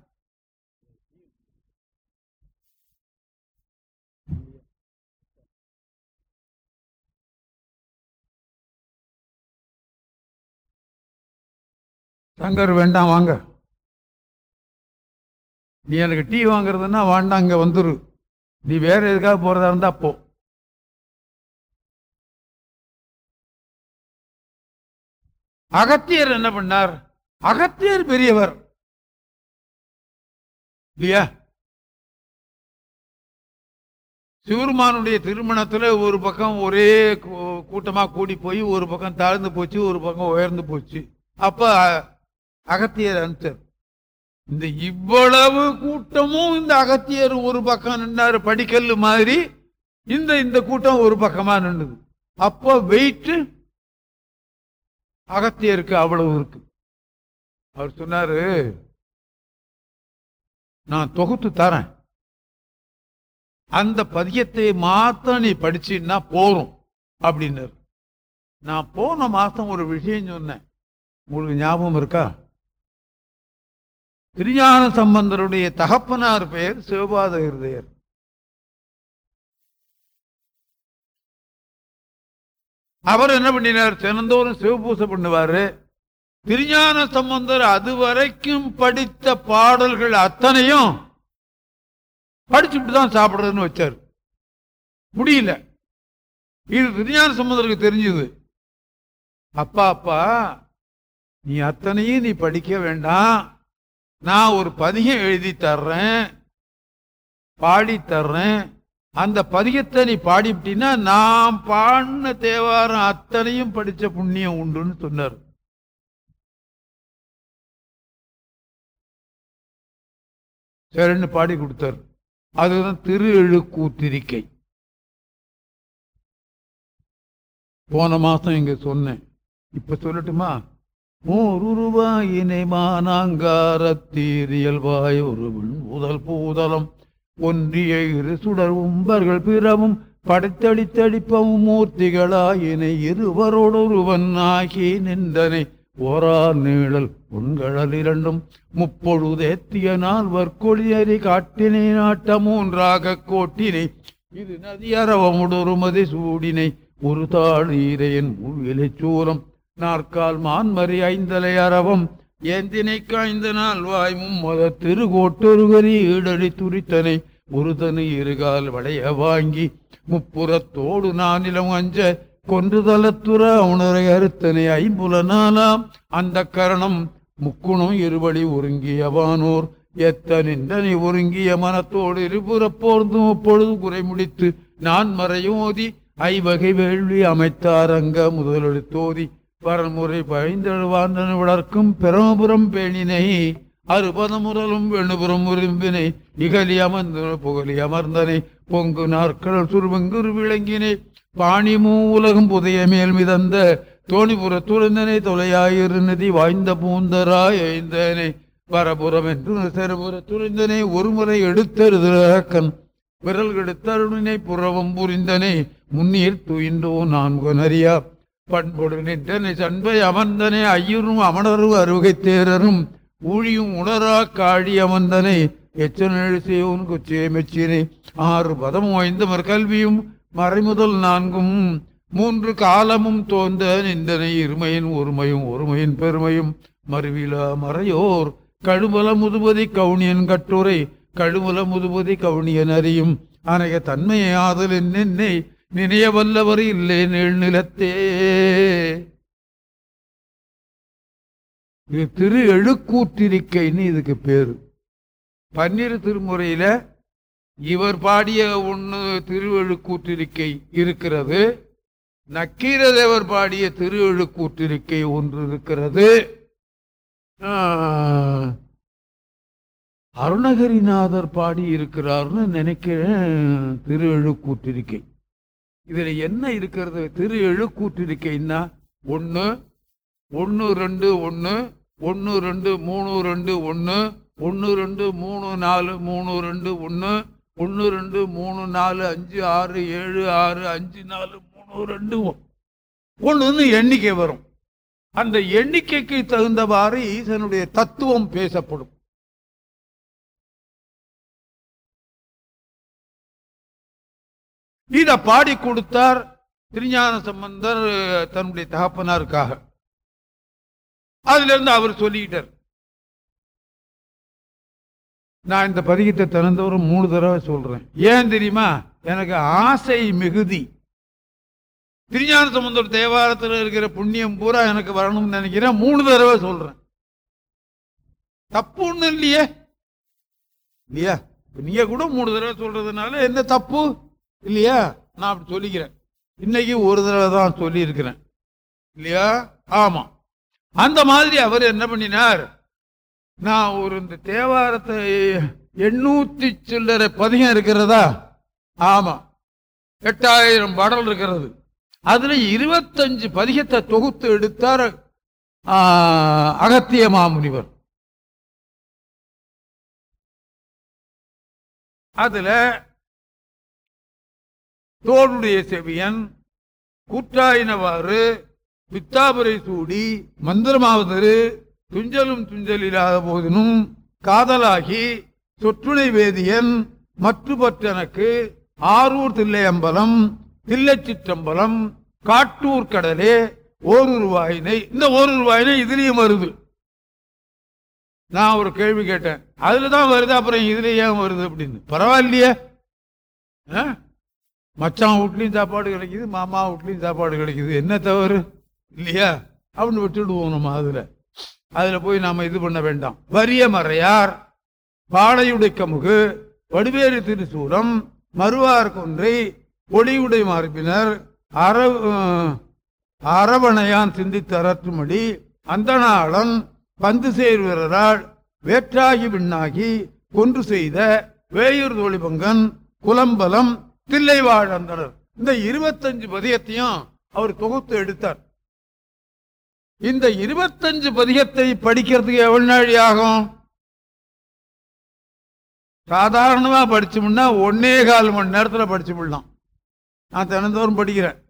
சங்கர் வேண்டாம் வாங்க. நீ எனக்கு டீ வாங்குறதுன்னா வேண்டாம் இங்க வந்துரு. நீ வேற எதுக்காக போறதா இருந்தா போ. அகத்தியர் என்ன பண்ணார்? அகத்தியர் பெரியவர். இல்லையா? சிவருமானுடைய திருமணத்துல ஒரு பக்கம் ஒரே கூ- கூட்டமா கூடி போய் ஒரு பக்கம் தாழ்ந்து போச்சு ஒரு பக்கம் உயர்ந்து போச்சு. அப்ப அகத்தியர் அனுப்பிச்சார். இந்த இவ்வளவு கூட்டமும் இந்த அகத்தியர் ஒரு பக்கம் நின்னாரு படிக்கல் மாதிரி இந்த இந்த கூட்டம் ஒரு பக்கமா நின்றுது அப்போ வெயிட்டு அகத்தியருக்கு அவ்வளவு இருக்கு. அவர் சொன்னாரு நான் தொகுத்து தரேன். அந்த பதியத்தை மாத்த நீ படிச்சின்னா போறோம் அப்படின்னாரு. நான் போன மாசம் ஒரு விஷயம் சொன்னேன். உங்களுக்கு ஞாபகம் இருக்கா? திருஞான சம்பந்தருடைய தகப்பனார் பெயர் சிவபாத ஹிருதயர் அவர் என்ன பண்ணினார்? தினந்தோறும் சிவபூசை பண்ணுவாரு. திருஞான சம்பந்தர் அது வரைக்கும் படித்த பாடல்கள் அத்தனையும் படிச்சுட்டு தான் சாப்பிடுறதுன்னு வச்சார். முடியல. இது திருஞான சம்பந்தருக்கு தெரிஞ்சது. அப்பா அப்பா நீ அத்தனையும் நீ படிக்க வேண்டாம். நான் ஒரு பதிகம் எழுதி தர்றேன் பாடி தர்றேன். அந்த பதிகத்தை நீ பாடிவிட்டீன்னா நான் பாடின தேவாரம் அத்தனையும் படித்த புண்ணியம் உண்டுன்னு சொன்னார். சரின்னு பாடி கொடுத்தார். அதுதான் திரு எழுக்கூத்திரிக்கை போன மாதம் இங்கே சொன்னேன். இப்போ சொல்லட்டுமா? ஓருருவாயினை மானாங்காரத்தீரியல்வாய் ஒருவன் முதல் பூதலம். ஒன்றிய இரு சுடர் உம்பர்கள் பிறவும் படைத்தடித்தடிப்பவும் மூர்த்திகளாயினை இருவரோடொருவன் ஆகி நின்றனை. ஓரார் நீழல் உண்கழல் இரண்டும் முப்பொழுதேத்திய நால்வர் கொடியறி காட்டினை நாட்ட மூன்றாக கோட்டினை. இது நதியறவமுடொருமதி சூடினை. ஒரு தாழ் ஈரையன் மூவிலை சூலம் நாற்கால் மான்மறி ஐந்தலை அறவம் ஏந்தினை காய்ந்த நாள் வாய் மும்மத திருகோட்டொருகரி ஈடடி துரித்தனை ஒரு இருகால் வளைய வாங்கி முப்புறத்தோடு நானிலம் அஞ்ச கொன்றுதலத்துற உணரை அறுத்தனை ஐம்புலனாலாம் அந்த கரணம் முக்குணம் இருவழி ஒருங்கியவானோர் நிந்தனை ஒருங்கிய மனத்தோடு இருபுறப்போர்ந்தும் அப்பொழுது குறை முடித்து நான் மறையோதி ஐவகை வேள்வி அமைத்தாரங்க முதலெடுத்தோதி பரமுறை பழிந்தழுவாந்தன விளர்க்கும் பிரமபுரம் பேணினை அறுபதமுறலும் வெண்ணுபுறம் விரும்பினை இகலி அமர்ந்தன புகழி அமர்ந்தனை பொங்கு நாற்கள் சுருவங்குரு விளங்கினை பாணி மூ உலகம் புதைய மேல் மிதந்த தோணிபுர துறந்தனை தொலையாயிரு நதி வாய்ந்த பூந்தராய் ஐந்தனை வரபுறம் என்று செருபுற துணிந்தனை ஒருமுறை எடுத்தருதக்கன் விரல்கெடுத்தருணினை புறவம் புரிந்தனை முன்னீர் துயின்றோ நான்கு நறியா பண்பொடு நின்றனை சண்பை அமர்ந்தனை ஐயரும் அமணரும் அருகை தேரரும் ஊழியும் உணரா காழி அமர்ந்தனை எச்சனெழு செய்வோன் குச்சியை மெச்சினை. ஆறு பதம் வாய்ந்த கல்வியும் மறைமுதல் நான்கும் மூன்று காலமும் தோந்த நிந்தனை இருமையின் ஒருமையும் ஒருமையின் பெருமையும். மறுவிழா மறையோர் கழுமல முதுபதி கவுனியன் கட்டுரை கழுமல முதுபதி கவுனியன் அறியும். அனைக தன்மையை ஆதல் என்னை நினைய வல்லவர் இல்லை நீள் நிலத்தே. இது திரு எழுக்கூற்றிருக்கைன்னு இதுக்கு பேரு. பன்னிரு திருமுறையில இவர் பாடிய ஒண்ணு திருவெழுக்கூற்றிருக்கை இருக்கிறது. நக்கீரதேவர் பாடிய திருவெழுக்கூற்றிருக்கை ஒன்று இருக்கிறது. அருணகிரிநாதர் பாடி இருக்கிறார்னு நினைக்கிறேன் திருவெழுக்கூற்றிருக்கை இதுல என்ன இருக்கிறது? திரு எழுக்கூற்றிருக்கைன்னா ஒன்று ஒன்று ரெண்டு ஒன்று ஒன்று ரெண்டு மூணு ரெண்டு ஒன்று ஒன்று ரெண்டு மூணு நாலு மூணு ரெண்டு ஒன்று ஒன்று ரெண்டு மூணு நாலு அஞ்சு ஆறு ஏழு ஆறு அஞ்சு நாலு மூணு ரெண்டு ஒன்றுன்னு எண்ணிக்கை வரும். அந்த எண்ணிக்கைக்கு தகுந்தவாறு ஈசனுடைய தத்துவம் பேசப்படும். இத பாடி கொடுத்தார் திருஞான சம்பந்தர் தன்னுடைய தகப்பனாருக்காக. அதுல இருந்து அவர் சொல்லிக்கிட்டார் நான் இந்த பதிகத்தை திறந்தவரும் மூணு தடவை சொல்றேன். ஏன் தெரியுமா? எனக்கு ஆசை மிகுதி. திருஞான சம்பந்தர் தேவாரத்தில் இருக்கிற புண்ணியம் பூரா எனக்கு வரணும்னு நினைக்கிறேன். மூணு தடவை சொல்றேன். தப்பு ஒன்றும் இல்லையே. இல்லையா? நீங்க கூட மூணு தடவை சொல்றதுனால என்ன தப்பு? இல்லையா? நான் அப்படி சொல்லிக்கிறேன். இன்னைக்கு ஒரு தடவை தான் சொல்லியிருக்கிறேன். இல்லையா? ஆமாம் அந்த மாதிரி அவர் என்ன பண்ணினார்? நான் ஒரு இந்த தேவாரத்தை எண்ணூத்தி சில்லறை பதிகம் இருக்கிறதா? ஆமாம் எட்டாயிரம் பாடல் இருக்கிறது. அதில் இருபத்தஞ்சு பதிகத்தை தொகுத்து எடுத்தார் அகத்திய மாமுனிவர். அதில் தோளுடைய செவியன் கூற்றாயினவாறு பித்தாபுரை சூடி மந்திரமாவதரு துஞ்சலும் துஞ்சல் இல்லாத போதினும் காதலாகி சொற்றுணை வேதியன் மற்றுபற்றனக்கு ஆரூர் தில்லையம்பலம் தில்லச்சிற்றம்பலம் காட்டூர் கடலே ஓருருவாயினை இந்த ஓருருவாயினை இதுலயும் வருது. நான் ஒரு கேள்வி கேட்டேன். அதுல தான் வருது அப்புறம் இதுல ஏன் வருது அப்படின்னு. பரவாயில்லையே. ஆ? மச்சான் வீட்லேயும் சாப்பாடு கிடைக்குது மாமா வீட்லேயும் சாப்பாடு கிடைக்குது. என்ன தவறு? இல்லையா? அப்படின்னு விட்டுடுவோம் நம்ம அதில். அதில் போய் நாம் இது பண்ண வேண்டாம். வரிய மறையார் பாடையுடை கமுகு வடிவேறு திருசூலம் மறுவார் கொன்றை ஒளியுடை மார்பினர் அற அரவணையான் சிந்தித்து அரற்றுமடி அந்தனாளன் பந்து சேர்வீரரால் வேற்றாகி விண்ணாகி கொன்று செய்த வேயூர் தோழிபங்கன் குலம்பலம் தில்லைவாழந்தனர் இந்த இருபத்தஞ்சு பதியத்தையும் அவர் தொகுத்து எடுத்தார். இந்த இருபத்தஞ்சு பதிகத்தை படிக்கிறதுக்கு எவ்வளவு நாழி ஆகும்? சாதாரணமா படிச்சோம்னா ஒன்னே கால் மணி நேரத்தில் படிச்சு விடலாம். நான் தினந்தோறும் படிக்கிறேன்.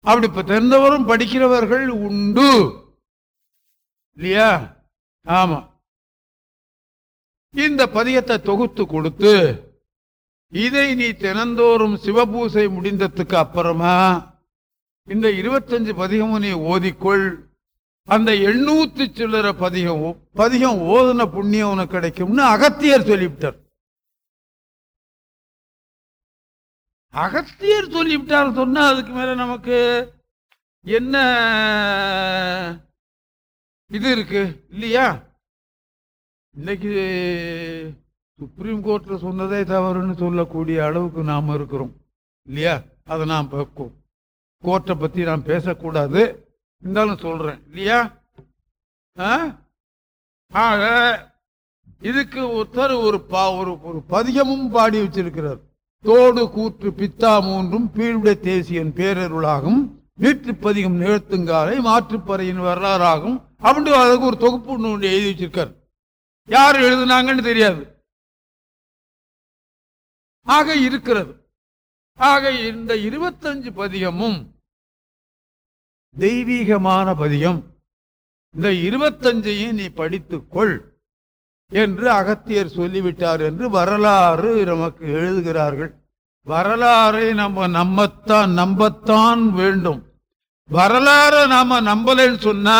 அப்படி இப்ப தினந்தோறும் படிக்கிறவர்கள் உண்டு. இல்லையா? ஆமா. இந்த பதியத்தை தொகுத்து கொடுத்து இதை நீ தினந்தோறும் சிவபூசை முடிந்ததுக்கு அப்புறமா இந்த இருபத்தஞ்சு பதிகமும் நீ ஓதிக்கொள். அந்த எண்ணூத்தி சில்லற பதிகம் பதிகம் ஓதுன புண்ணியம் உனக்கு கிடைக்கும்னு அகத்தியர் சொல்லிவிட்டார். அகத்தியர் சொல்லிவிட்டார் சொன்னா அதுக்கு மேல நமக்கு என்ன இது இருக்கு இல்லையா? இன்னைக்கு சுப்ரீம் கோர்ட்டில் சொன்னதே தவறுன்னு சொல்லக்கூடிய அளவுக்கு நாம் இருக்கிறோம். இல்லையா? அதை நாம் பார்க்கும் கோர்ட்டை பற்றி நான் பேசக்கூடாது. இருந்தாலும் சொல்கிறேன் இல்லையா? ஆ? ஆக இதுக்கு ஒருத்தர் ஒரு பா ஒரு ஒரு பதிகமும் பாடி வச்சிருக்கிறார். தோடு கூற்று பித்தா மூன்றும் பீழுடைய தேசியன் பேரருளாகும். வீட்டு பதிகம் நிகழ்த்துங்காலை மாற்றுப்பறையின் வரலாறாகும். அப்படின்னு அதுக்கு ஒரு தொகுப்பு ஒன்று எழுதி வச்சிருக்கார். யார் எழுதுனாங்கன்னு தெரியாது. ஆக இருக்கிறது. ஆக இந்த இருபத்தஞ்சு பதிகமும் தெய்வீகமான பதிகம். இந்த இருபத்தஞ்சையும் நீ படித்துக்கொள் என்று அகத்தியர் சொல்லிவிட்டார் என்று வரலாறு நமக்கு எழுதுகிறார்கள். வரலாறை நம்ம நம்மத்தான் நம்பத்தான் வேண்டும். வரலாறை நாம நம்பலைன்னு சொன்னா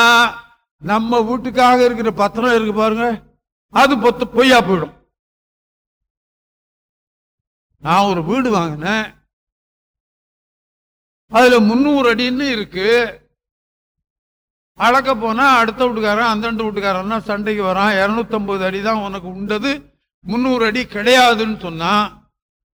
நம்ம வீட்டுக்காக இருக்கிற பத்திரம் இருக்கு பாருங்க அது பொத்து பொய்யா போயிடும். நான் ஒரு வீடு வாங்கினேன். அதில் முந்நூறு அடின்னு இருக்கு. அளக்க போனால் அடுத்த வீட்டுக்காரன் அந்தண்டு வீட்டுக்காரன்னா சண்டைக்கு வரான். இரநூத்தம்பது அடி தான் உனக்கு உண்டது. முந்நூறு அடி கிடையாதுன்னு சொன்னான்.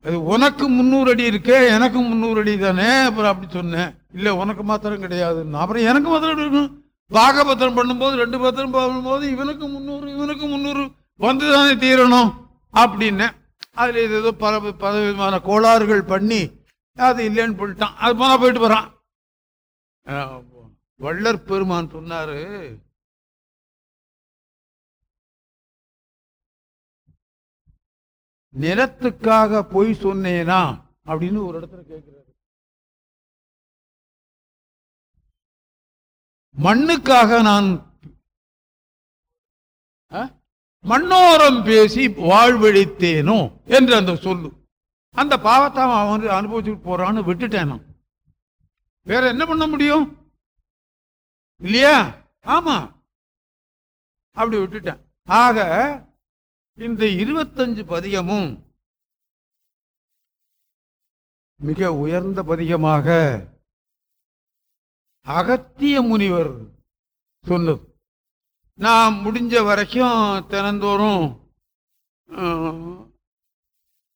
அது உனக்கு முந்நூறு அடி இருக்கே எனக்கு முந்நூறு அடி தானே? அப்புறம் அப்படி சொன்னேன். இல்லை உனக்கு மாத்திரம் கிடையாதுன்னு. அப்புறம் எனக்கு மாத்திரம் இருக்கும்? பாகபத்திரம் பண்ணும்போது ரெண்டு பத்திரம் பண்ணும்போது இவனுக்கு முந்நூறு இவனுக்கு முந்நூறு. வந்து தானே தீரணும். அப்படின்னேன். அதுல இது ஏதோ பல பல விதமான கோளாறுகள் பண்ணி அது இல்லைன்னு சொல்லிட்டான். அது போனால் போயிட்டு போகிறான் வள்ளர் வள்ளற் பெருமான் சொன்னாரு நிலத்துக்காக பொய் சொன்னேனா? அப்படின்னு ஒரு இடத்துல கேட்கிறாரு மண்ணுக்காக நான் ஆ? மண்ணோரம் பேசி வாழ்வழித்தேனோ என்று அந்த சொல்லு. அந்த பாவத்தை அவன் வந்து அனுபவிச்சுட்டு போறான்னு விட்டுட்டேன் நான். வேற என்ன பண்ண முடியும்? இல்லையா? ஆமா. அப்படி விட்டுட்டேன். ஆக இந்த இருபத்தஞ்சு பதிகமும் மிக உயர்ந்த பதிகமாக அகத்திய முனிவர் சொன்னது. நான் முடிஞ்ச வரைக்கும் தினந்தோறும்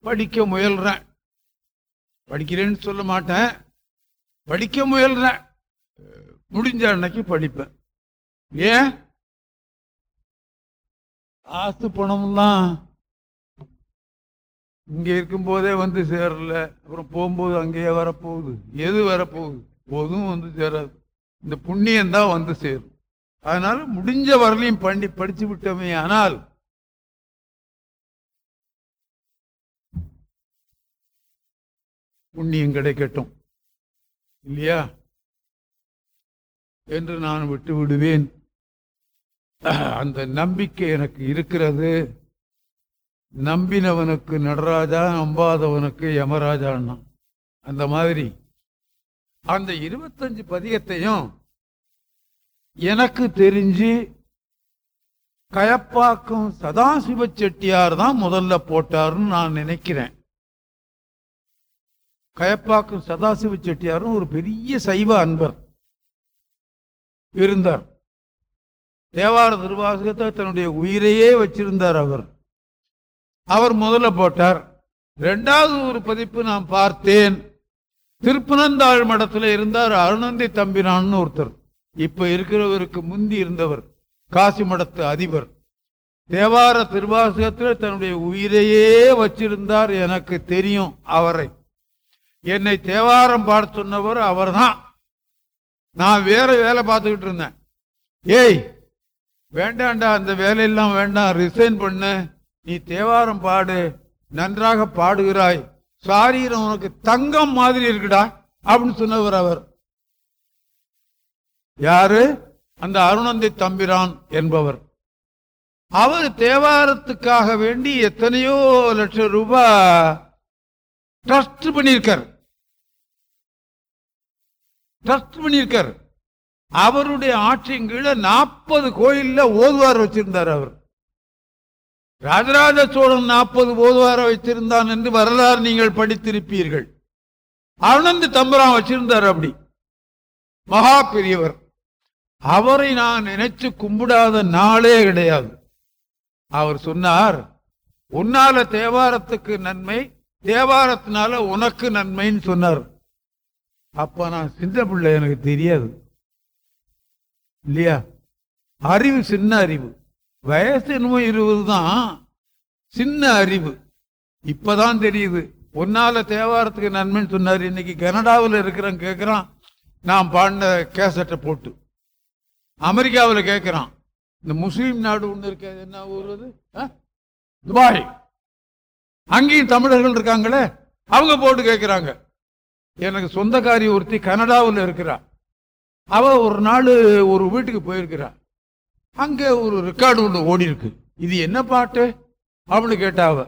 படிக்க முயல்றேன். படிக்கிறேன்னு சொல்ல மாட்டேன். படிக்க முயல்றேன். முடிஞ்ச அன்னைக்கு படிப்பேன். ஏன்? ஆசு பணம்லாம் இங்க இருக்கும்போதே வந்து சேரல. அப்புறம் போகும்போது அங்கேயே வரப்போகுது. எது வரப்போகுது? போதும் வந்து சேராது. இந்த புண்ணியம் தான் வந்து சேரும். அதனால முடிஞ்ச வரலையும் பண்ணி படித்து விட்டோமே ஆனால் புண்ணியம் கிடைக்கட்டும். இல்லையா? என்று நான் விட்டு விடுவேன். அந்த நம்பிக்கை எனக்கு இருக்கிறது. நம்பினவனுக்கு நடராஜா நம்பாதவனுக்கு யமராஜான்னா. அந்த மாதிரி. அந்த இருபத்தஞ்சு பதிகத்தையும் எனக்கு தெரிஞ்சு கயப்பாக்கம் சதாசிவ செட்டியார் தான் முதல்ல போட்டாருன்னு நான் நினைக்கிறேன். கயப்பாக்கம் சதாசிவ செட்டியாரும் ஒரு பெரிய சைவ அன்பர் இருந்தார். தேவார திருவாசகத்தை தன்னுடைய உயிரையே வச்சிருந்தார் அவர். அவர் முதல்ல போட்டார். ரெண்டாவது ஒரு பதிப்பு நான் பார்த்தேன். திருப்பனந்தாழ் மடத்தில் இருந்தார் அருணந்தி தம்பினான்னு ஒருத்தர். இப்ப இருக்கிறவருக்கு முந்தி இருந்தவர் காசி மடத்து அதிபர். தேவார திருவாசகத்தில் தன்னுடைய உயிரையே வச்சிருந்தார் எனக்கு தெரியும் அவரை. என்னை தேவாரம் பாட சொன்னவர் அவர்தான். நான் வேற வேலை பார்த்துக்கிட்டு இருந்தேன். ஏய் வேண்டாண்டா அந்த வேலையெல்லாம் வேண்டாம் ரிசைன் பண்ணு. நீ தேவாரம் பாடு நன்றாக பாடுகிறாய். சாரீரம் உனக்கு தங்கம் மாதிரி இருக்குடா அப்படின்னு சொன்னவர் அவர். யாரு? அந்த அருணந்தி தம்பிரான் என்பவர். அவர் தேவாரத்துக்காக வேண்டி எத்தனையோ லட்சம் ரூபாய் ட்ரஸ்ட் பண்ணியிருக்கார். ட்ரஸ்ட் பண்ணியிருக்கார். அவருடைய ஆட்சியின் கீழே நாற்பது கோயில்ல ஓதுவார் வச்சிருந்தார் அவர். ராஜராஜ சோழன் நாற்பது ஓதுவார வச்சிருந்தான் என்று வரலாறு நீங்கள் படித்திருப்பீர்கள். அருணந்து தம்புரான் வச்சிருந்தார் அப்படி. மகா பெரியவர். அவரை நான் நினைச்சு கும்பிடாத நாளே கிடையாது. அவர் சொன்னார் உன்னால தேவாரத்துக்கு நன்மை தேவாரத்தினால உனக்கு நன்மைன்னு சொன்னார். அப்ப நான் சின்ன பிள்ளை எனக்கு தெரியாது. இல்லையா? அறிவு சின்ன அறிவு. வயசு என்னமோ இருபது தான். சின்ன அறிவு. இப்பதான் தெரியுது. உன்னால தேவாரத்துக்கு நன்மைன்னு சொன்னார். இன்னைக்கு கனடாவில் இருக்கிறவன் கேட்கிறான் நான் பாடின கேசட்டை போட்டு. அமெரிக்காவில் கேட்குறான் இந்த முஸ்லீம் நாடு ஒன்று இருக்க என்ன ஊர் அது? ஆ? துபாய். அங்கேயும் தமிழர்கள் இருக்காங்களே அவங்க போட்டு கேட்குறாங்க எனக்கு சொந்தக்காரி ஒருத்தி கனடாவில் இருக்கிறா. அவ ஒரு நாள் ஒரு வீட்டுக்கு போயிருக்கிறா. அங்கே ஒரு ரெக்கார்டு ஒன்று ஓடி இருக்கு இது என்ன பாட்டு? அப்படின்னு கேட்டா அவ.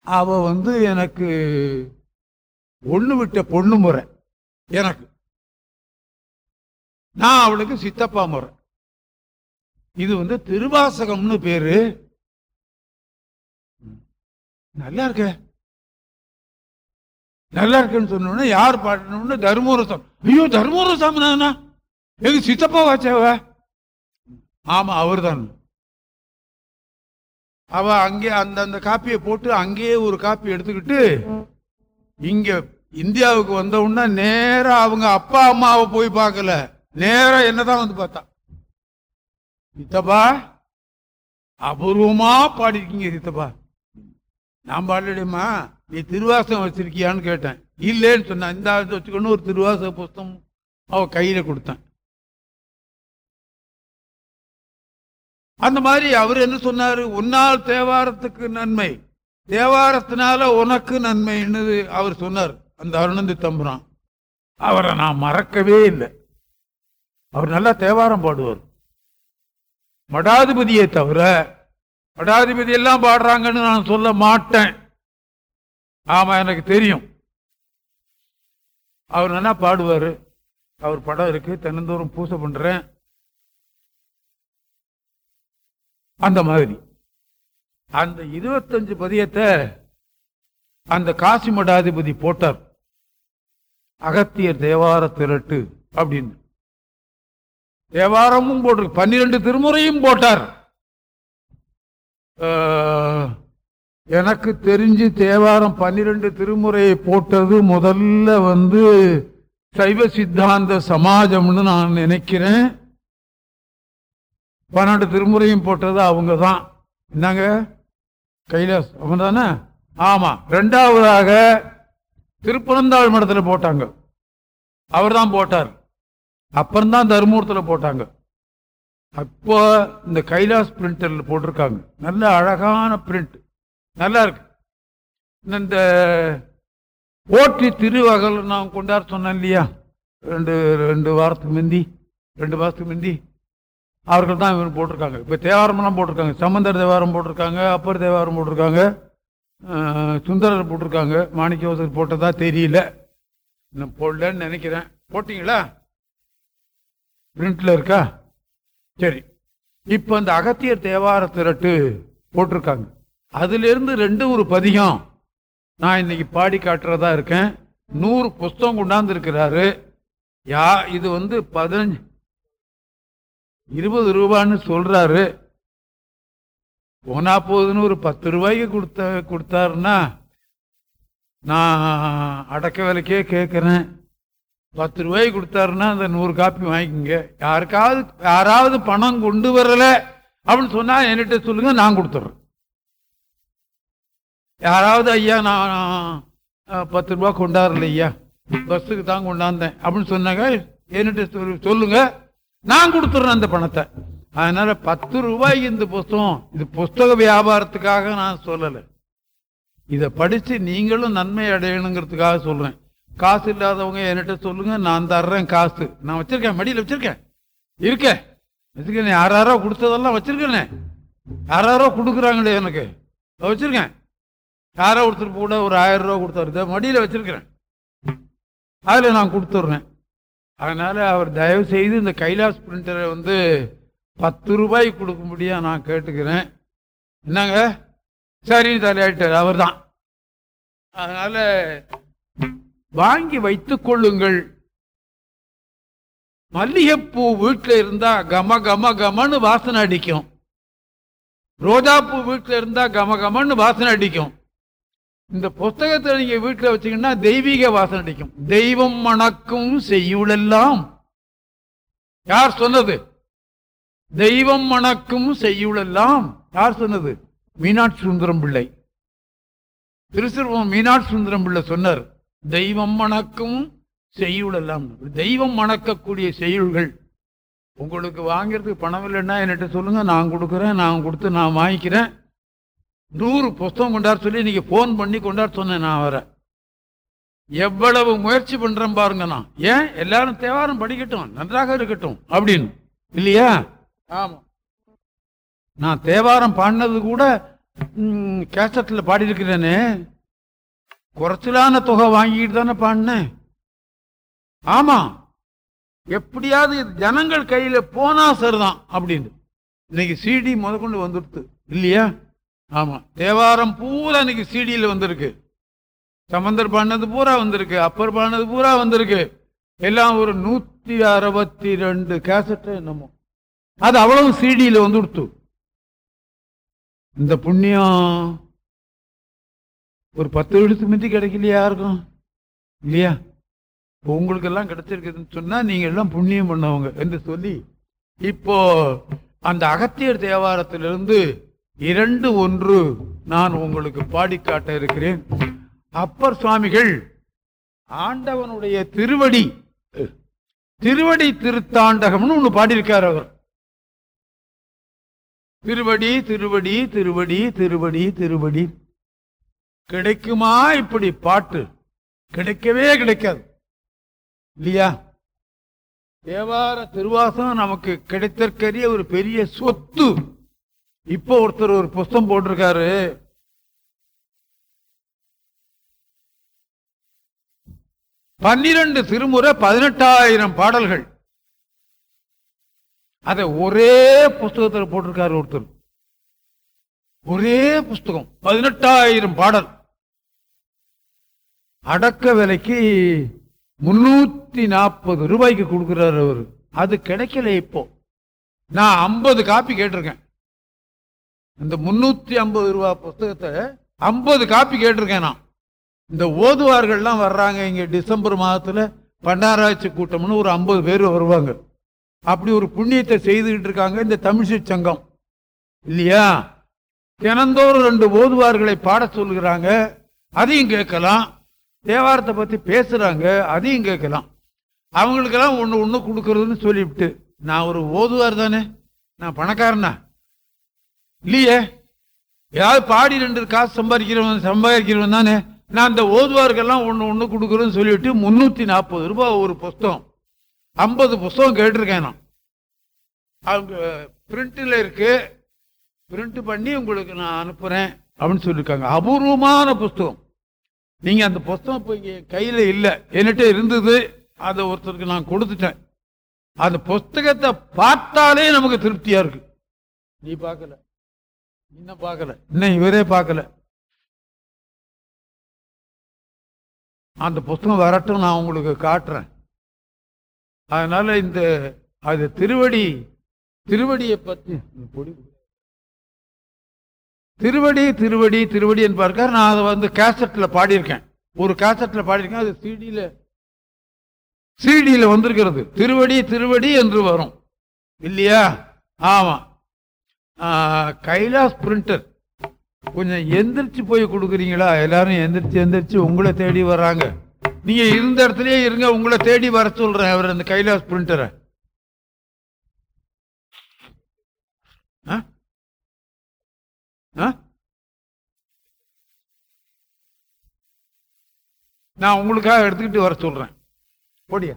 அவ வந்து எனக்கு ஒன்று விட்ட பொண்ணு முறை. எனக்கு நான் அவளுக்கு சித்தப்பா முறை. இது வந்து திருவாசகம்னு பேரு. நல்லா இருக்க. நல்லா இருக்குன்னு சொன்னோடனே யார் பாடணும்னு தர்மபுரம் ஐயோ தர்மபுரம் சாமினா எங்க சித்தப்பா வாச்சாவ? ஆமா அவர்தான். அவ அங்கே அந்தந்த காப்பியை போட்டு அங்கேயே ஒரு காப்பி எடுத்துக்கிட்டு இங்க இந்தியாவுக்கு வந்த உடனே அவங்க அப்பா அம்மாவை போய் பார்க்கல. நேரம் என்னதான் வந்து பார்த்தா. சித்தப்பா அபூர்வமா பாடிருக்கீங்க சித்தப்பா. நான் பாடலடியம்மா நீ திருவாசகம் வச்சிருக்கியான்னு கேட்டேன். இல்லைன்னு சொன்னேன். இந்த ஆள் வச்சுக்கணும் ஒரு திருவாசக புஸ்தம் அவ கையில கொடுத்தேன். அந்த மாதிரி அவர் என்ன சொன்னாரு? உன்னால் தேவாரத்துக்கு நன்மை. தேவாரத்தினால உனக்கு நன்மைன்னு அவர் சொன்னார். அந்த அருணந்தி தம்புரான். அவரை நான் மறக்கவே இல்லை. அவர் நல்லா தேவாரம் பாடுவார். மடாதிபதியை தவிர மடாதிபதி எல்லாம் பாடுறாங்கன்னு நான் சொல்ல மாட்டேன். ஆமா எனக்கு தெரியும். அவர் நல்லா பாடுவார். அவர் படம் இருக்கு. தென்னந்தோறும் பூசை பண்றேன். அந்த மாதிரி. அந்த இருபத்தஞ்சு பதியத்தை அந்த காசி மடாதிபதி போட்டார். அகத்தியர் தேவார திரட்டு அப்படின்னு. தேவாரமும் போட்டு பன்னிரெண்டு திருமுறையும் போட்டார். எனக்கு தெரிஞ்சு தேவாரம் பன்னிரெண்டு திருமுறையை போட்டது முதல்ல வந்து சைவ சித்தாந்த சமாஜம்னு நான் நினைக்கிறேன். பன்னெண்டு திருமுறையும் போட்டது அவங்க தான். என்னங்க? கைலாஸ் அவங்க தானே? ஆமா ரெண்டாவதாக திருப்பனந்தாள் மடத்தில் போட்டாங்க. அவர் தான் போட்டார். அப்புறம்தான் தர்மபுரத்தில் போட்டாங்க. அப்போ இந்த கைலாஸ் பிரிண்டரில் போட்டிருக்காங்க. நல்ல அழகான பிரிண்ட் நல்லா இருக்கு. இந்த போற்றி திருவகல் நான் கொண்டாட சொன்னேன் இல்லையா? ரெண்டு ரெண்டு வாரத்துக்கு முந்தி ரெண்டு மாதத்துக்கு முந்தி. அவர்கள் தான் இவன் போட்டிருக்காங்க. இப்போ தேவாரம்லாம் போட்டிருக்காங்க. சம்பந்தர் தேவாரம் போட்டிருக்காங்க அப்பர் தேவாரம் போட்டிருக்காங்க சுந்தரர் போட்டிருக்காங்க மாணிக்கவாசர் போட்டதா தெரியல. இன்னும் போடலன்னு நினைக்கிறேன். போட்டிங்களா? பிரிண்ட்ல இருக்கா? சரி. இப்போ அந்த அகத்திய தேவார திரட்டு போட்டிருக்காங்க. அதிலிருந்து ரெண்டு ஒரு பதிகம். நான் இன்னைக்கு பாடி காட்டுறதா இருக்கேன். நூறு புஸ்தகம் கொண்டாந்து இருக்கிறாரு யா இது வந்து பதினஞ்சு இருபது ரூபான்னு சொல்றாரு. போனா போகுதுன்னு ஒரு பத்து ரூபாய்க்கு கொடுத்த கொடுத்தாருன்னா நான் அடக்க விலைக்கே கேட்குறேன் பத்து ரூபாய்க்கு கொடுத்தாருன்னா அந்த நூறு காப்பி வாங்கிக்கோங்க. யாருக்காவது யாராவது பணம் கொண்டு வரல அப்படின்னு சொன்னா என்கிட்ட சொல்லுங்க நான் கொடுத்துட்றேன். யாராவது ஐயா நான் பத்து ரூபா கொண்டாடல ஐயா. பஸ்ஸுக்கு தான் கொண்டாந்தேன். அப்படின்னு சொன்னாங்க என்கிட்ட சொல்லு சொல்லுங்க நான் கொடுத்துட்றேன் அந்த பணத்தை. அதனால பத்து ரூபாய்க்கு இந்த புஸ்தகம் இது புஸ்தக வியாபாரத்துக்காக நான் சொல்லலை. இதை படித்து நீங்களும் நன்மை அடையணுங்கிறதுக்காக சொல்கிறேன் காசு இல்லாதவங்க என்கிட்ட சொல்லுங்க நான் தர்றேன் காசு. நான் வச்சிருக்கேன் மடியில் வச்சிருக்கேன். இருக்கேன் வச்சிருக்கேன் யாராரோ கொடுத்ததெல்லாம் வச்சிருக்கேனே. யாராரோ கொடுக்குறாங்களே எனக்கு. அதை வச்சிருக்கேன். யாரோ ஒருத்தர் கூட ஒரு ஆயிரம் ரூபா கொடுத்தாரு. மடியில் வச்சிருக்கிறேன். அதில் நான் கொடுத்துட்றேன். அதனால் அவர் தயவு செய்து இந்த கைலாஸ் பிரிண்டரை வந்து பத்து ரூபாய்க்கு கொடுக்கும்படியாக நான் கேட்டுக்கிறேன். என்னங்க? சரி தலையாயிட்டார் அவர் தான் அதனால் வாங்கி வைத்துக் கொள்ளுங்கள். மல்லிகைப்பூ வீட்டில் இருந்தா கம கம கமன்னு வாசனை அடிக்கும். ரோஜாப்பூ வீட்டில் இருந்தா கம கமன்னு வாசனை அடிக்கும். இந்த புஸ்தகத்தை நீங்க வீட்டில் வச்சீங்கன்னா தெய்வீக வாசனை அடிக்கும். தெய்வம் மணக்கும் செய்யுளெல்லாம் யார் சொன்னது? தெய்வம் மணக்கும் செய்யுளெல்லாம் யார் சொன்னது? மீனாட்சி சுந்தரம் பிள்ளை. திருச்சிறுவம் மீனாட்சி சுந்தரம் பிள்ளை சொன்னார். தெய்வம் மணக்கும் செய்யுளெல்லாம் தெய்வம் மணக்கக்கூடிய செய்யுள்கள். உங்களுக்கு வாங்குறதுக்கு பணம் இல்லைன்னா என்கிட்ட சொல்லுங்க நான் கொடுக்குறேன் நான் கொடுத்து நான் வாங்கிக்கிறேன். நூறு புஸ்தகம் கொண்டாட சொல்லி நீங்க ஃபோன் பண்ணி கொண்டாட சொன்னேன் நான் வர எவ்வளவு முயற்சி பண்றேன் பாருங்க நான். ஏன்? எல்லாரும் தேவாரம் படிக்கட்டும் நன்றாக இருக்கட்டும் அப்படின்னு. இல்லையா? ஆமா. நான் தேவாரம் பாடினது கூட ம், கேசட்ல பாடியிருக்கிறேனே. குறைச்சலான தொகை வாங்கிட்டு தானே பாடினேன் ஆமா. எப்படியாவது ஜனங்கள் கையில போனா சரிதான் அப்படின்னு இன்னைக்கு சிடி முதற்கொண்டு வந்துடுது இல்லையா? ஆமா. தேவாரம் பூரா இன்னைக்கு சிடியில் வந்திருக்கு. சமந்தர் பாடினது பூரா வந்திருக்கு. அப்பர் பாடினது பூரா வந்திருக்கு. எல்லாம் ஒரு நூத்தி அறுபத்தி ரெண்டு கேசட்டு என்னமோ. அது அவ்வளவு சிடியில் வந்துடுத்து. இந்த புண்ணியம் ஒரு பத்து வருஷத்துக்கு முந்தி கிடைக்கலையா இருக்கும் இல்லையா? இப்போ உங்களுக்கு எல்லாம் கிடைச்சிருக்குதுன்னு சொன்னா நீங்க எல்லாம் புண்ணியம் பண்ணவங்க என்று சொல்லி இப்போ அந்த அகத்தியர் தேவாரத்திலிருந்து இரண்டு ஒன்று நான் உங்களுக்கு பாடிக்காட்ட இருக்கிறேன். அப்பர் சுவாமிகள் ஆண்டவனுடைய திருவடி திருவடி திருத்தாண்டகம்னு ஒன்று பாடியிருக்கார் அவர். திருவடி திருவடி திருவடி திருவடி திருவடி கிடைக்குமா இப்படி பாட்டு? கிடைக்கவே கிடைக்காது. இல்லையா? தேவார திருவாசம் நமக்கு கிடைத்தற்கரிய ஒரு பெரிய சொத்து. இப்போ ஒருத்தர் ஒரு புஸ்தகம் போட்டிருக்காரு. பன்னிரண்டு திருமுறை பதினெட்டாயிரம் பாடல்கள். அதை ஒரே புஸ்தகத்தில் போட்டிருக்காரு ஒருத்தர். ஒரே புஸ்தகம் பதினெட்டாயிரம் பாடல். அடக்க விலைக்கு முன்னூத்தி நாற்பது ரூபாய்க்கு கொடுக்குறாரு அவரு. அது கிடைக்கல இப்போ. நான் ஐம்பது காப்பி கேட்டிருக்கேன். இந்த முன்னூத்தி ஐம்பது ரூபா புஸ்தகத்தை ஐம்பது காப்பி கேட்டிருக்கேன் நான். இந்த ஓதுவார்கள்லாம் வர்றாங்க இங்க டிசம்பர் மாதத்துல பண்டாராய்ச்சி கூட்டம்னு ஒரு ஐம்பது பேர் வருவாங்க. அப்படி ஒரு புண்ணியத்தை செய்துகிட்டு இருக்காங்க இந்த தமிழிசை சங்கம். இல்லையா? தினந்தோறும் ரெண்டு ஓதுவார்களை பாட சொல்லுகிறாங்க. அதையும் கேட்கலாம். தேவாரத்தை பற்றி பேசுகிறாங்க அதையும் கேட்கலாம். அவங்களுக்கெல்லாம் ஒன்று ஒன்று கொடுக்கறதுன்னு சொல்லிவிட்டு நான் ஒரு ஓதுவார் தானே? நான் பணக்காரனா? இல்லையே. ஏதாவது பாடி ரெண்டு காசு சம்பாதிக்கிறவன் சம்பாதிக்கிறவன் தானே? நான் அந்த ஓதுவாருக்கெல்லாம் ஒன்று ஒன்று கொடுக்குறேன்னு சொல்லிவிட்டு முந்நூற்றி நாற்பது ரூபாய் ஒரு புஸ்தகம் ஐம்பது புஸ்தகம் கேட்டிருக்கேன் நான். அவங்க பிரிண்டில் இருக்கு. பிரிண்ட் பண்ணி உங்களுக்கு நான் அனுப்புகிறேன் அப்படின்னு சொல்லியிருக்காங்க. அபூர்வமான புஸ்தகம். நீங்கள் அந்த புஸ்தகம் இப்போ இங்கே கையில் இல்லை. என்கிட்ட இருந்தது அதை ஒருத்தருக்கு நான் கொடுத்துட்டேன். அந்த புஸ்தகத்தை பார்த்தாலே நமக்கு திருப்தியாக இருக்கு. நீ பார்க்கல. இன்னும் பார்க்கல. இன்னும் இவரே பார்க்கல. அந்த புஸ்தகம் வரட்டும் நான் உங்களுக்கு காட்டுறேன். அதனால இந்த அது திருவடி திருவடியை பற்றி பொடி திருவடி திருவடி திருவடி என்பார்க்கார் நான் அதை வந்து கேசட்ல பாடியிருக்கேன். ஒரு கேசட்ல பாடியிருக்கேன் அது சிடியில சிடியில வந்திருக்கிறது. திருவடி திருவடி என்று வரும். இல்லையா? ஆமா. கைலாஸ் பிரிண்டர் கொஞ்சம் எந்திரிச்சு போய் கொடுக்குறீங்களா? எல்லாரும் எந்திரிச்சு எந்திரிச்சு உங்களை தேடி வர்றாங்க. நீங்க இருந்த இடத்துலயே இருங்க உங்களை தேடி வர சொல்றேன் அவர் அந்த கைலாஸ் பிரிண்டரை ஆ? நான் உங்களுக்காக எடுத்துக்கிட்டு வர சொல்றேன். போடியா?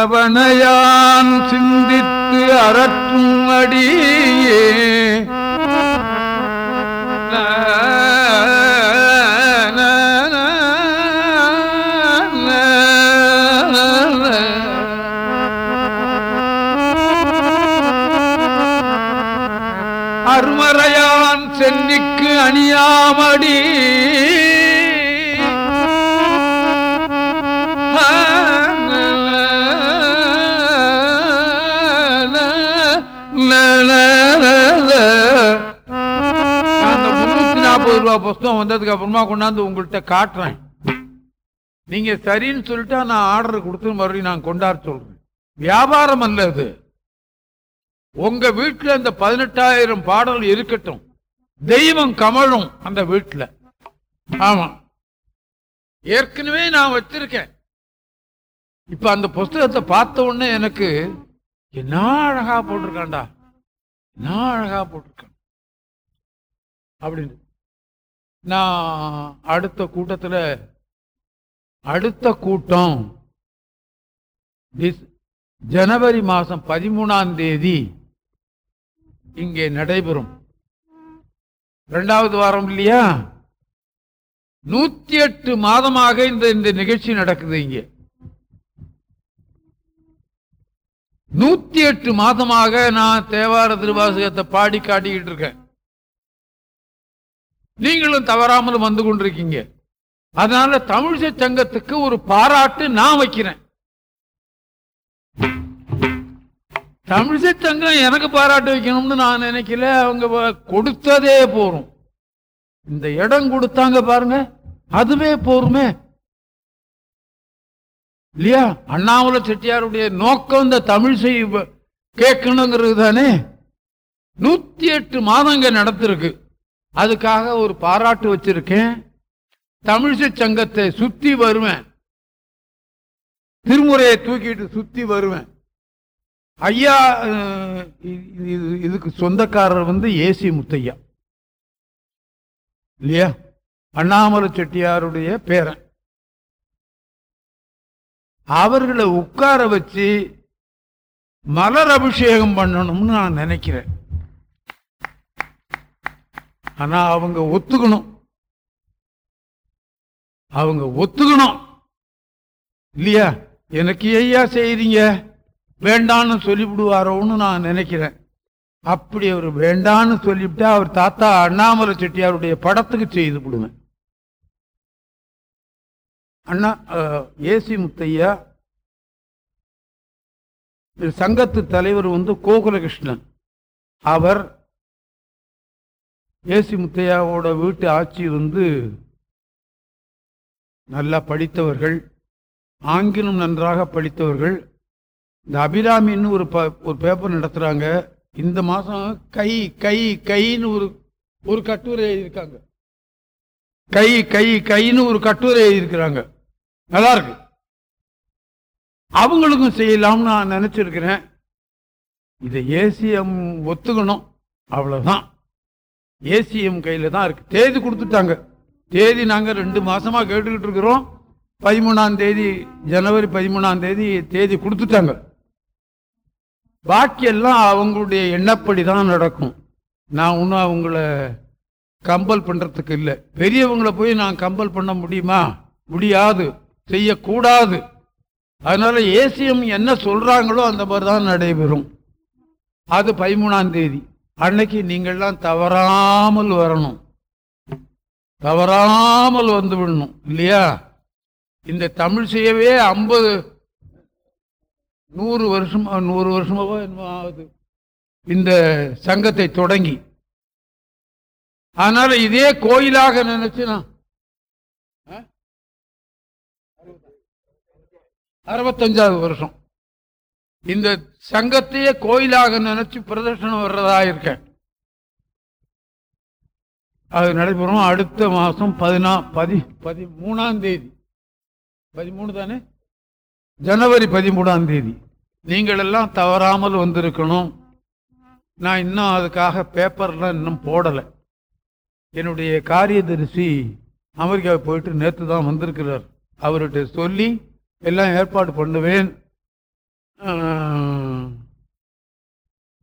அரவணையான் சிந்தித்து அறற்றும் அடியே அணியாமடி அந்த முன்னூத்தி நாற்பது ரூபா புஸ்தகம் வந்ததுக்கு அப்புறமா கொண்டாந்து உங்கள்கிட்ட காட்டுறேன். நீங்க சரின்னு சொல்லிட்டா நான் ஆர்டர் கொடுத்து மறுபடியும் நான் கொண்டாட சொல்றேன். வியாபாரம் அல்ல அது. உங்க வீட்டுல அந்த பதினெட்டாயிரம் பாடல் இருக்கட்டும். தெய்வம் கமழும் அந்த வீட்டில். ஆமா. ஏற்கனவே நான் வச்சிருக்கேன். இப்ப அந்த புஸ்தகத்தை பார்த்த உடனே எனக்கு என்ன அழகா போட்டிருக்கான்டா. என்ன அழகா போட்டிருக்கான். அப்படின்னு. நான் அடுத்த கூட்டத்தில் அடுத்த கூட்டம். ஜனவரி மாதம் பதிமூணாம் தேதி இங்கே நடைபெறும். இரண்டாவது வாரம் இல்லையா? நூத்தி எட்டு மாதமாக இந்த இந்த நிகழ்ச்சி நடக்குது இங்கே. நூத்தி எட்டு மாதமாக நான் தேவார திருவாசகத்தை பாடி காட்டிக்கிட்டு இருக்கேன். நீங்களும் தவறாமல் வந்து கொண்டிருக்கீங்க. அதனால தமிழிசை சங்கத்துக்கு ஒரு பாராட்டு நான் வைக்கிறேன். தமிழிசை சங்கம் எனக்கு பாராட்டு வைக்கணும்னு நான் நினைக்கல. அவங்க கொடுத்ததே போகும் இந்த இடம் கொடுத்தாங்க பாருங்க. அதுவே போருமே. இல்லையா? அண்ணாமலை செட்டியாருடைய நோக்கம் இந்த தமிழிசை கேட்கணுங்கிறது தானே. நூத்தி எட்டு மாதங்க நடத்திருக்கு அதுக்காக ஒரு பாராட்டு வச்சிருக்கேன். தமிழிசை சங்கத்தை சுத்தி வருவேன். திருமுறையை தூக்கிட்டு சுத்தி வருவேன். ஐயா இது- இதுக்கு சொந்தக்காரர் வந்து ஏசி முத்தையா. இல்லையா? அண்ணாமலை செட்டியாருடைய பேரன். அவர்களை உட்கார வச்சு மலர் அபிஷேகம் பண்ணணும்னு நான் நினைக்கிறேன். ஆனா அவங்க ஒத்துக்கணும். அவங்க ஒத்துக்கணும். இல்லையா? எனக்கு ஐயா செய்றீங்க? வேண்டான்னு சொல்லிவிடுவாரோன்னு நான் நினைக்கிறேன். அப்படி அவர் வேண்டான்னு சொல்லிவிட்டா அவர் தாத்தா அண்ணாமலை செட்டியாருடைய படத்துக்கு செய்து விடுவேன். அண்ணா ஏசி முத்தையா சங்கத்து தலைவர் வந்து கோகுலகிருஷ்ணன். அவர் ஏசி முத்தையாவோட வீட்டு ஆட்சி வந்து நல்லா படித்தவர்கள் ஆங்கிலம் நன்றாக படித்தவர்கள் இந்த அபிராமின்னு ஒரு ப ஒரு பேப்பர் நடத்துகிறாங்க இந்த மாதம் கை கை கைன்னு ஒரு ஒரு கட்டுரை எழுதியிருக்காங்க. கை கை கைன்னு ஒரு கட்டுரை எழுதியிருக்கிறாங்க. நல்லா இருக்கு. அவங்களுக்கும் செய்யலாம்னு நான் நினச்சிருக்கிறேன். இதை ஏசிஎம் ஒத்துக்கணும். அவ்வளோதான் ஏசிஎம் கையில் தான் இருக்கு. தேதி கொடுத்துட்டாங்க. தேதி நாங்கள் ரெண்டு மாதமாக கேட்டுக்கிட்டு இருக்கிறோம். பதிமூணாம் தேதி ஜனவரி பதிமூணாம் தேதி தேதி கொடுத்துட்டாங்க. பாக்கியெல்லாம் அவங்களுடைய எண்ணப்படி தான் நடக்கும். நான் ஒன்றும் அவங்கள கம்பல் பண்ணுறதுக்கு இல்லை. பெரியவங்கள போய் நான் கம்பல் பண்ண முடியுமா? முடியாது. செய்யக்கூடாது. அதனால் ஏசியம் என்ன சொல்கிறாங்களோ அந்த மாதிரி தான் நடைபெறும். அது பதிமூணாம் தேதி. அன்னைக்கு நீங்கள்லாம் தவறாமல் வரணும். தவறாமல் வந்து விடணும். இல்லையா? இந்த தமிழ் செய்யவே ஐம்பது நூறு வருஷமாக நூறு வருஷமாவோ என்னமோ ஆகுது. இந்த சங்கத்தை தொடங்கி. அதனால இதே கோயிலாக நினச்சி நான் ஆ? அறுபத்தஞ்சாவது வருஷம். இந்த சங்கத்தையே கோயிலாக நினைச்சு பிரதர்ஷனம் வர்றதா இருக்கேன். அது நடைபெறும் அடுத்த மாதம் பதினா பதி பதிமூணாம் தேதி. பதிமூணு தானே? ஜனவரி பதிமூணாம் தேதி. நீங்கள் எல்லாம் தவறாமல் வந்திருக்கணும். நான் இன்னும் அதுக்காக பேப்பர்லாம் இன்னும் போடலை. என்னுடைய காரியதரிசி அமெரிக்காவுக்கு போயிட்டு நேற்று தான் வந்திருக்கிறார். அவர்கிட்ட சொல்லி எல்லாம் ஏற்பாடு பண்ணுவேன்.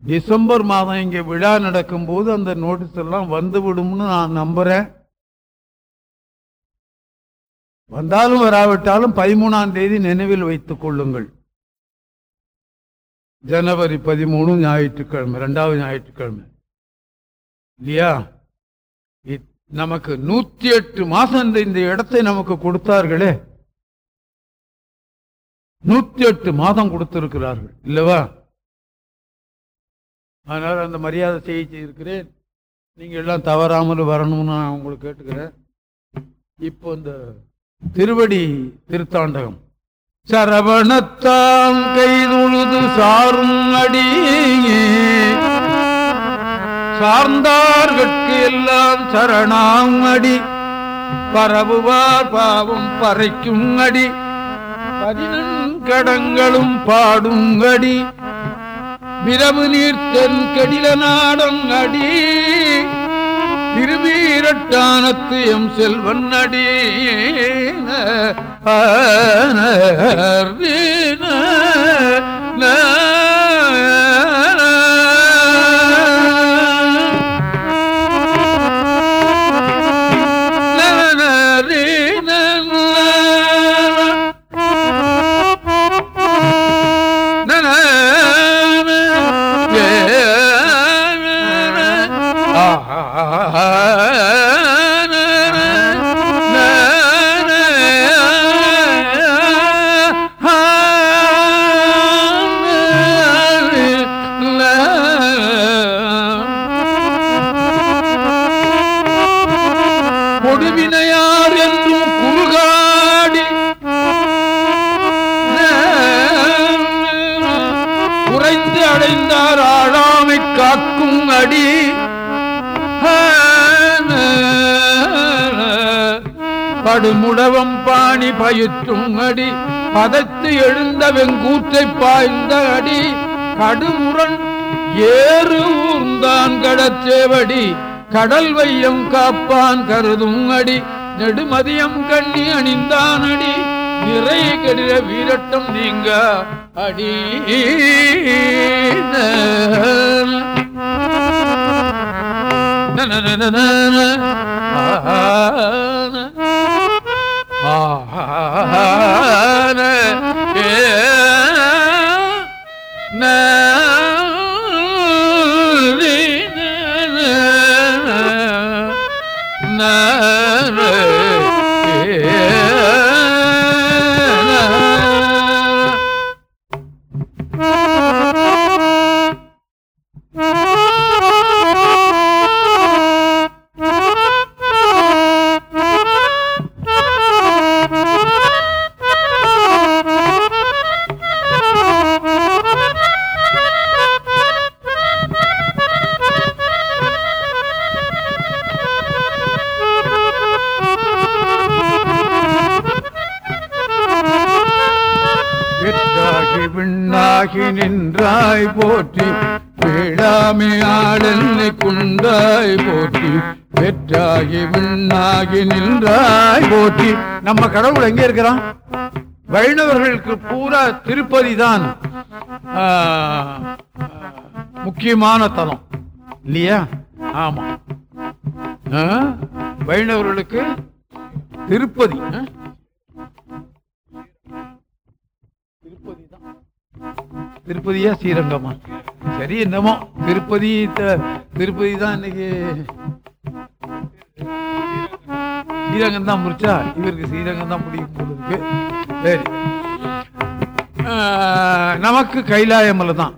டிசம்பர் மாதம் இங்கே விழா நடக்கும்போது அந்த நோட்டீஸ் எல்லாம் வந்துவிடும்னு நான் நம்புகிறேன் வந்தாலும் வராவிட்டாலும் பதிமூணாம் தேதி நினைவில் வைத்துக் கொள்ளுங்கள். ஜனவரி பதிமூணு ஞாயிற்றுக்கிழமை ரெண்டாவது ஞாயிற்றுக்கிழமை. இல்லையா? நமக்கு நூத்தி எட்டு மாசம் இந்த இந்த இடத்தை நமக்கு கொடுத்தார்களே. நூத்தி எட்டு மாதம் கொடுத்திருக்கிறார்கள் இல்லவா? அதனால அந்த மரியாதை செய்ய செய்திருக்கிறேன் நீங்க எல்லாம் தவறாமல் வரணும்னு நான் உங்களுக்கு கேட்டுக்கிறேன். இப்போ இந்த திருவடி திருத்தாண்டகம். சரவணத்தாம் கைதுழுது சாரும் அடி சார்ந்தார்கட்கு எல்லாம் சரணாம் அடி. பரவுவார் பாவம் பறைக்கும் அடி. பதினங்கடங்களும் பாடும் அடி. விரவு நீர் தென் கடில நாடம் அடி. திருவீரட்டானத்து எம் செல்வன் அடி உடவம் பாணி பயிற்றும் அடி பதத்து எழுந்த வெங்கூற்றை பாய்ந்த அடி கடுமுரண் ஏறு ஊர்ந்தான் கடச்சேவடி கடல் வையம் காப்பான் கருதும் அடி நெடுமதியம் கண்ணி அணிந்தான் அடி நிறை கடிர வீரட்டம் நீங்க அடி வெற்றாகி தான் முக்கியமான தலம் இல்லையா? ஆமா. வைணவர்களுக்கு திருப்பதி திருப்பதி தான் திருப்பதியா ஸ்ரீரங்கமா? சரி என்னமோ. திருப்பதி திருப்பதி தான் இன்னைக்கு ஸ்ரீரங்கம் தான் முடிச்சா இவருக்கு ஸ்ரீரங்கம் தான் முடியும் இருக்கு. சரி. நமக்கு கைலாய மலை தான்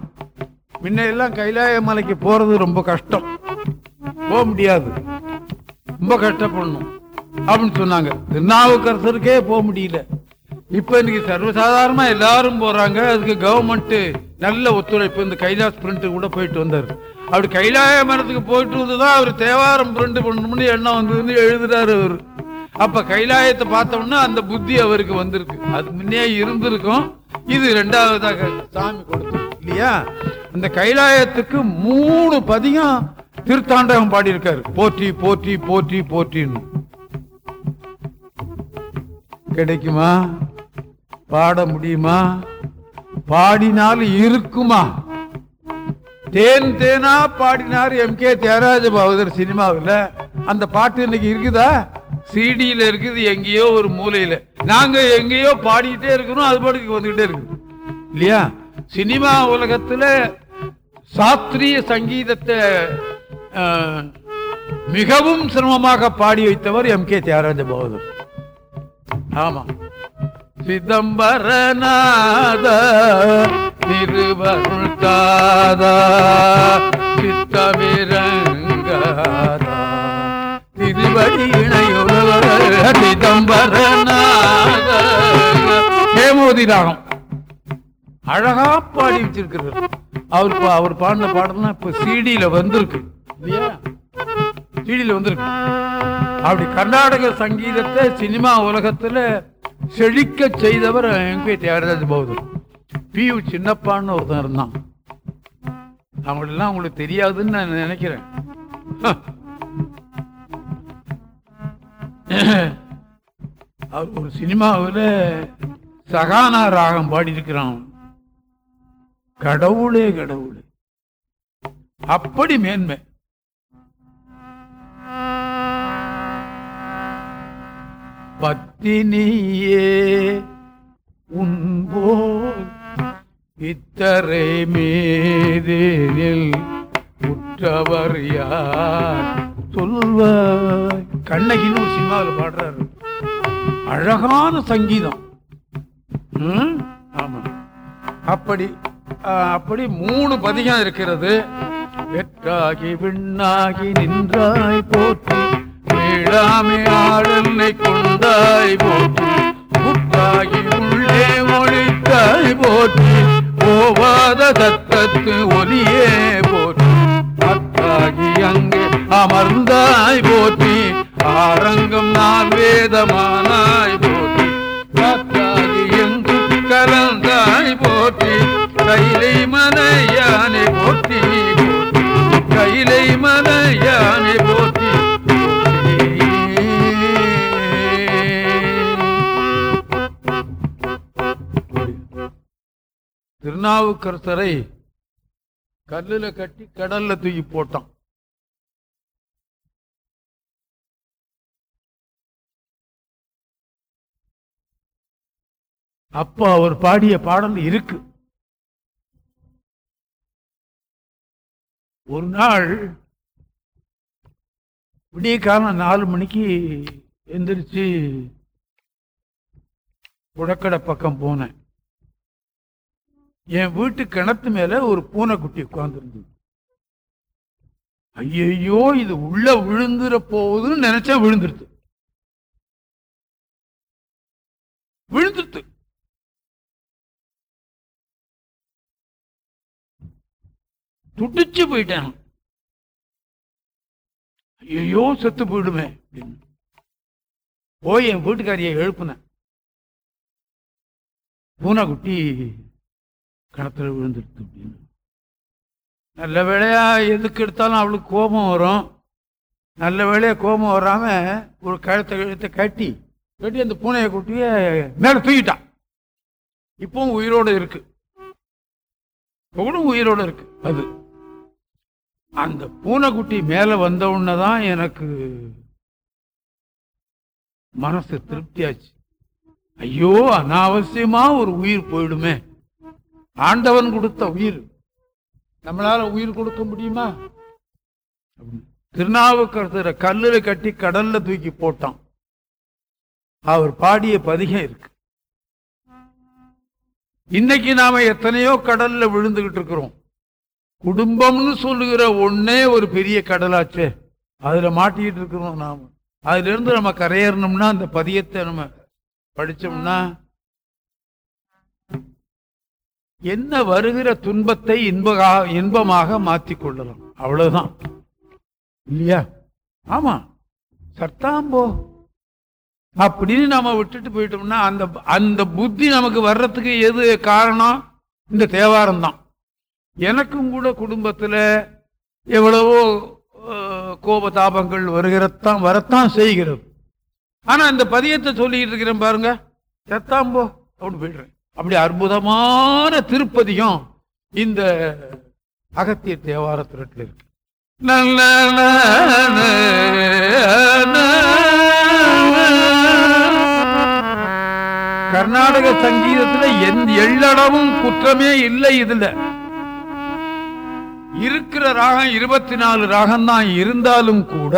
முன்னையெல்லாம் கைலாய மலைக்கு போகிறது ரொம்ப கஷ்டம். போக முடியாது. ரொம்ப கஷ்டப்படணும் அப்படின்னு சொன்னாங்க. திருநாவுக்கரசருக்கே போக முடியல. இப்போ இன்னைக்கு சர்வசாதாரணமாக எல்லாரும் போகிறாங்க அதுக்கு கவர்மெண்ட்டு நல்ல ஒத்துழைப்பு. இந்த கைலாஸ் பிரிண்ட்டு கூட போயிட்டு வந்தார். அப்படி கைலாய மரத்துக்கு போயிட்டு வந்து தான் அவர் தேவாரம் பிரிண்ட் பண்ணணும்னு எண்ணம் வந்ததுன்னு எழுதுறாரு அவர். அப்போ கைலாயத்தை பார்த்தோம்னா அந்த புத்தி அவருக்கு வந்திருக்கு. அது முன்னே இருந்திருக்கும். இது ரெண்டாவதாக சாமி கொடுத்து இல்லையா? அந்த கைலாயத்துக்கு மூணு பதியம் திருத்தாண்டகம் பாடியிருக்காரு. போற்றி போற்றி போற்றி போற்றின்னு. கிடைக்குமா? பாட முடியுமா? பாடினால் இருக்குமா? தேன் தேனா பாடினார் எம் கே தியராஜ பகதர் சினிமாவில். அந்த பாட்டு இன்னைக்கு இருக்குதா? சிடியில இருக்குது எங்கேயோ ஒரு மூலையில. நாங்க எங்கேயோ பாடிக்கிட்டே இருக்கிறோம் அது பாட்டுக்கு வந்துகிட்டே இருக்கு இல்லையா? சினிமா உலகத்துல சாஸ்திரிய சங்கீதத்தை மிகவும் சிரமமாக பாடி வைத்தவர் எம் கே தியாகராஜ பகதூர். ஆமா. சிதம்பரநாத திருவருள் தாதா சித்தமிரங்காதா. ஹேமோதி ராகம் அழகா பாடி வச்சிருக்கிறார் அவர் பா- அவர் பாடின பாடலாம் இப்ப சிடியில வந்திருக்கு இல்லையா சிடியில வந்திருக்கு அப்படி கர்நாடக சங்கீதத்தை சினிமா உலகத்துல செழிக்க செய்தவர் எங்கே தியாகராஜ பகதூர் பி யு சின்னப்பான்னு ஒருத்தன் இருந்தான் அவங்களெல்லாம் உங்களுக்கு தெரியாதுன்னு நான் நினைக்கிறேன் அவர் ஒரு சினிமாவில் சகானா ராகம் பாடியிருக்கிறான். கடவுளே கடவுளே. அப்படி மேன்மை. பத்தினியே உன்போல் இத்தரை மீதில் உற்றவர் யார்? சொல்வாய். கண்ணகின்னு ஒரு சினிமாவில் பாடுறாரு. அழகான சங்கீதம். ஆமா. அப்படி அப்படி மூணு பதிகம் இருக்கிறது. வெற்றாகி விண்ணாகி நின்றாய் போற்றி வீழாமே ஆளனை கொண்டாய் போற்றி முத்தாகி உள்ளே ஒழித்தாய் போற்றி போவாத தத்தத்து ஒலியே அமர்ந்தாய் போற்றி. ஆரங்கம் நான் வேதமானாய் போற்றி. கத்தாது எங்கு கலந்தாய் போற்றி. கைலை மனையானை போற்றி. கைலை மனையானை போற்றி. திருநாவுக்கரசரை கல்லுல கட்டி கடல்ல தூக்கி போட்டான். அப்போ அவர் பாடிய பாடல் இருக்கு. ஒரு நாள் விடிய காலம் நாலு மணிக்கு எந்திரிச்சு புழக்கடை பக்கம் போனேன். என் வீட்டு கிணத்து மேல ஒரு பூனைக்குட்டி உட்கார்ந்துருந்தது. ஐயையோ இது உள்ள விழுந்துற போகுதுன்னு நினைச்சா விழுந்துருது. விழுந்துருது. துடிச்சு போயிட்டேன். ஐயோ செத்து போயிடுமே. அப்படின்னு. போய் என் வீட்டுக்காரியை எழுப்புனேன். பூனைக்குட்டி கிணத்துல விழுந்துருது அப்படின்னு. நல்ல வேளையா எதுக்கு எடுத்தாலும் அவளுக்கு கோபம் வரும். நல்ல வேலையா கோபம் வராம ஒரு கழுத்தை கழுத்தை கட்டி கட்டி அந்த பூனையை குட்டிய மேல தூக்கிட்டான். இப்பவும் உயிரோட இருக்கு. இப்பவும் உயிரோட இருக்கு. அது அந்த பூனைக்குட்டி மேலே வந்த உடனே தான் எனக்கு மனசு திருப்தியாச்சு. ஐயோ அனாவசியமா ஒரு உயிர் போயிடுமே. ஆண்டவன் கொடுத்த உயிர். நம்மளால உயிர் கொடுக்க முடியுமா? திருநாவுக்கரசரை கல்லுல கட்டி கடல்ல தூக்கி போட்டான். அவர் பாடிய பதிகம் இருக்கு. இன்னைக்கு நாம எத்தனையோ கடல்ல விழுந்துகிட்டு இருக்கிறோம். குடும்பம்னு சொல்லுகிற ஒன்னே ஒரு பெரிய கடலாச்சே. அதுல மாட்டிக்கிட்டு இருக்கிறோம் நாம. அதுல இருந்து நம்ம கரையேறணும்னா அந்த பதியத்தை நம்ம படிச்சோம்னா என்ன வருகிற துன்பத்தை இன்பகா இன்பமாக மாற்றிக் கொள்ளலாம். அவ்வளவுதான். இல்லையா? ஆமா. சர்த்தாம்போ. அப்படின்னு நாம விட்டுட்டு போயிட்டோம்னா அந்த அந்த புத்தி நமக்கு வர்றதுக்கு எது காரணம்? இந்த தேவாரம் தான் எனக்கும் கூட குடும்பத்தில் எவ்வளவோ கோபதாபங்கள் வருகிறத்தான் வரத்தான் செய்கிறது. ஆனால் இந்த பதியத்தை சொல்லிட்டு இருக்கிறேன் பாருங்க. செத்தாம்போ அப்படின்னு போயிடுறேன். அப்படி அற்புதமான திருப்பதியும் இந்த அகத்திய தேவார திரட்டில் இருக்கு. நல்ல கர்நாடக சங்கீதத்தில் எந்த எள்ளடவும் குற்றமே இல்லை இதுல. இருக்கிற ராகம் இருபத்தி நாலு ராகம் தான் இருந்தாலும் கூட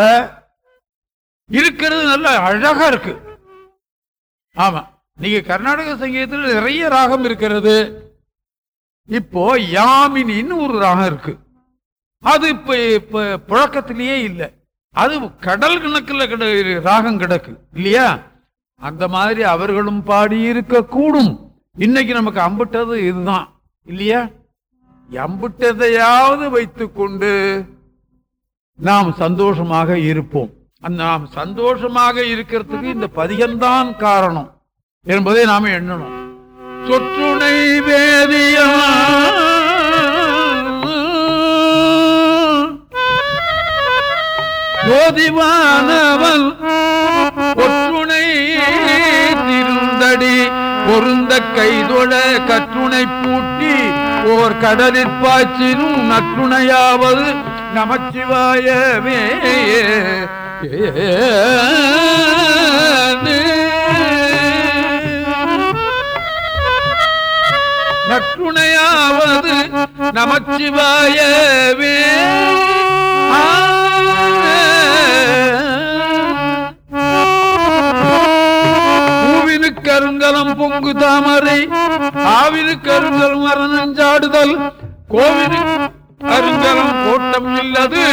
இருக்கிறது நல்ல அழகா இருக்கு. ஆமா நீங்க கர்நாடக சங்கீதத்தில் நிறைய ராகம் இருக்கிறது. இப்போ யாமினின்னு ஒரு ராகம் இருக்கு. அது இப்ப இப்ப புழக்கத்திலேயே இல்லை. அது கடல் கணக்கில் கிட ராகம் கிடக்கு இல்லையா? அந்த மாதிரி அவர்களும் பாடி இருக்க கூடும் இன்னைக்கு நமக்கு அம்பிட்டது இதுதான் இல்லையா? அம்பிட்டதையாவது வைத்துக்கொண்டு நாம் சந்தோஷமாக இருப்போம். நாம் சந்தோஷமாக இருக்கிறதுக்கு இந்த பதிகம்தான் காரணம் என்பதை நாம எண்ணணும். சொற்றுணை வேதியா ஜோதிவானவன் ஒற்றுணை திருந்தடி பொருந்த கைதொழ கற்றுணை பூட்டு ஓர் கடலிற் பாய்ச்சினும் நற்றுணையாவது நமச்சிவாயவே நற்றுணையாவது நமச்சிவாயவே ஆ. கருங்கலம் பொங்கு தாமரை ஆவிரு கருங்கலம் அரணஞ்சாடுதல் கோவிலு அருங்கலம் கோட்டம் இல்லது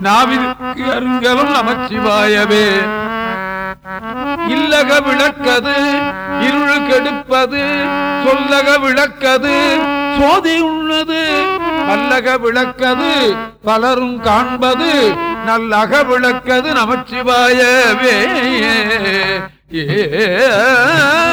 நாவினுக்கு அருங்கலம் நமச்சிவாயவே. இல்லக விளக்கது இருள் கெடுப்பது சொல்லக விளக்கது சோதி உள்ளது பல்லக விளக்கது பலரும் காண்பது நல்லக விளக்கது நமச்சிவாயவே. Yeah.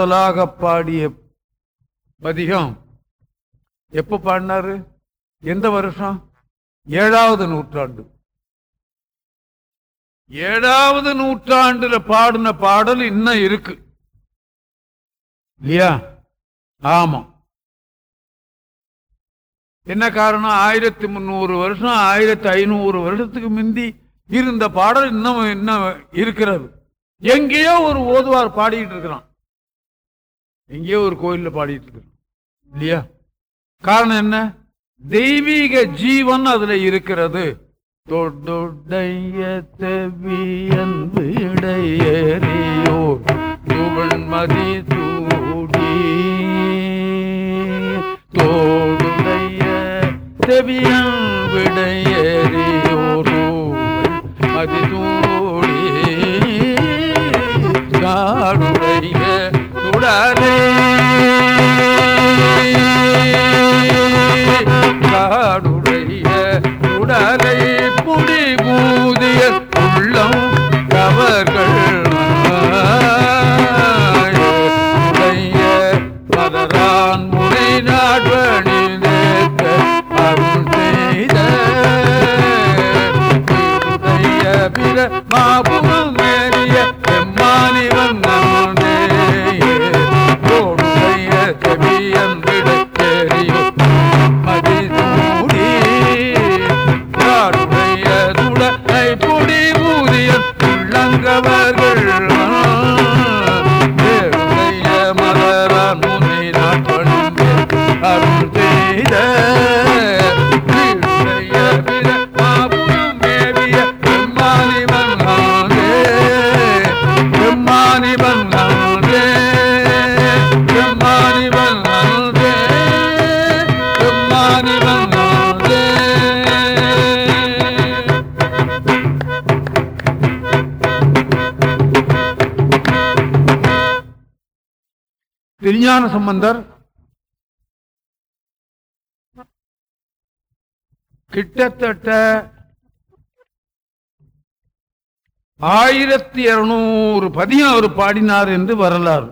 முதலாக பாடிய பதிகம். எப்ப பாடினாரு? எந்த வருஷம்? ஏழாவது நூற்றாண்டு. ஏழாவது நூற்றாண்டுல பாடின பாடல் இன்னும் இருக்கு. இல்லையா? ஆமா. என்ன காரணம்? ஆயிரத்தி முந்நூறு வருஷம் ஆயிரத்தி ஐநூறு வருஷத்துக்கு முந்தி இருந்த பாடல் இன்னும் இன்னும் இருக்கிறது. எங்கேயோ ஒரு ஓதுவார் பாடிட்டு இருக்கிறான். எங்கேயோ ஒரு கோயில்ல பாடிட்டு இருக்கிறான் இல்லையா? காரணம் என்ன? தெய்வீக ஜீவன் அதுல இருக்கிறது. தொடுடைய தெவியன்பு இடையேறியோர் துவன்மதி சூடி தோடுடைய தெவியன் விடையேறியோர் மதி சூடி காடுடைய உடனே நாடுடைய உடலை புடி பூதிய உள்ளம் அவர்கள் உடைய மதரான் முனை நாடுவணி நேர்த்த சம்பந்தர் கிட்டத்தட்ட ஆயிரத்தி இருநூறு பதியம் அவர் பாடினார் என்று வரலாறு.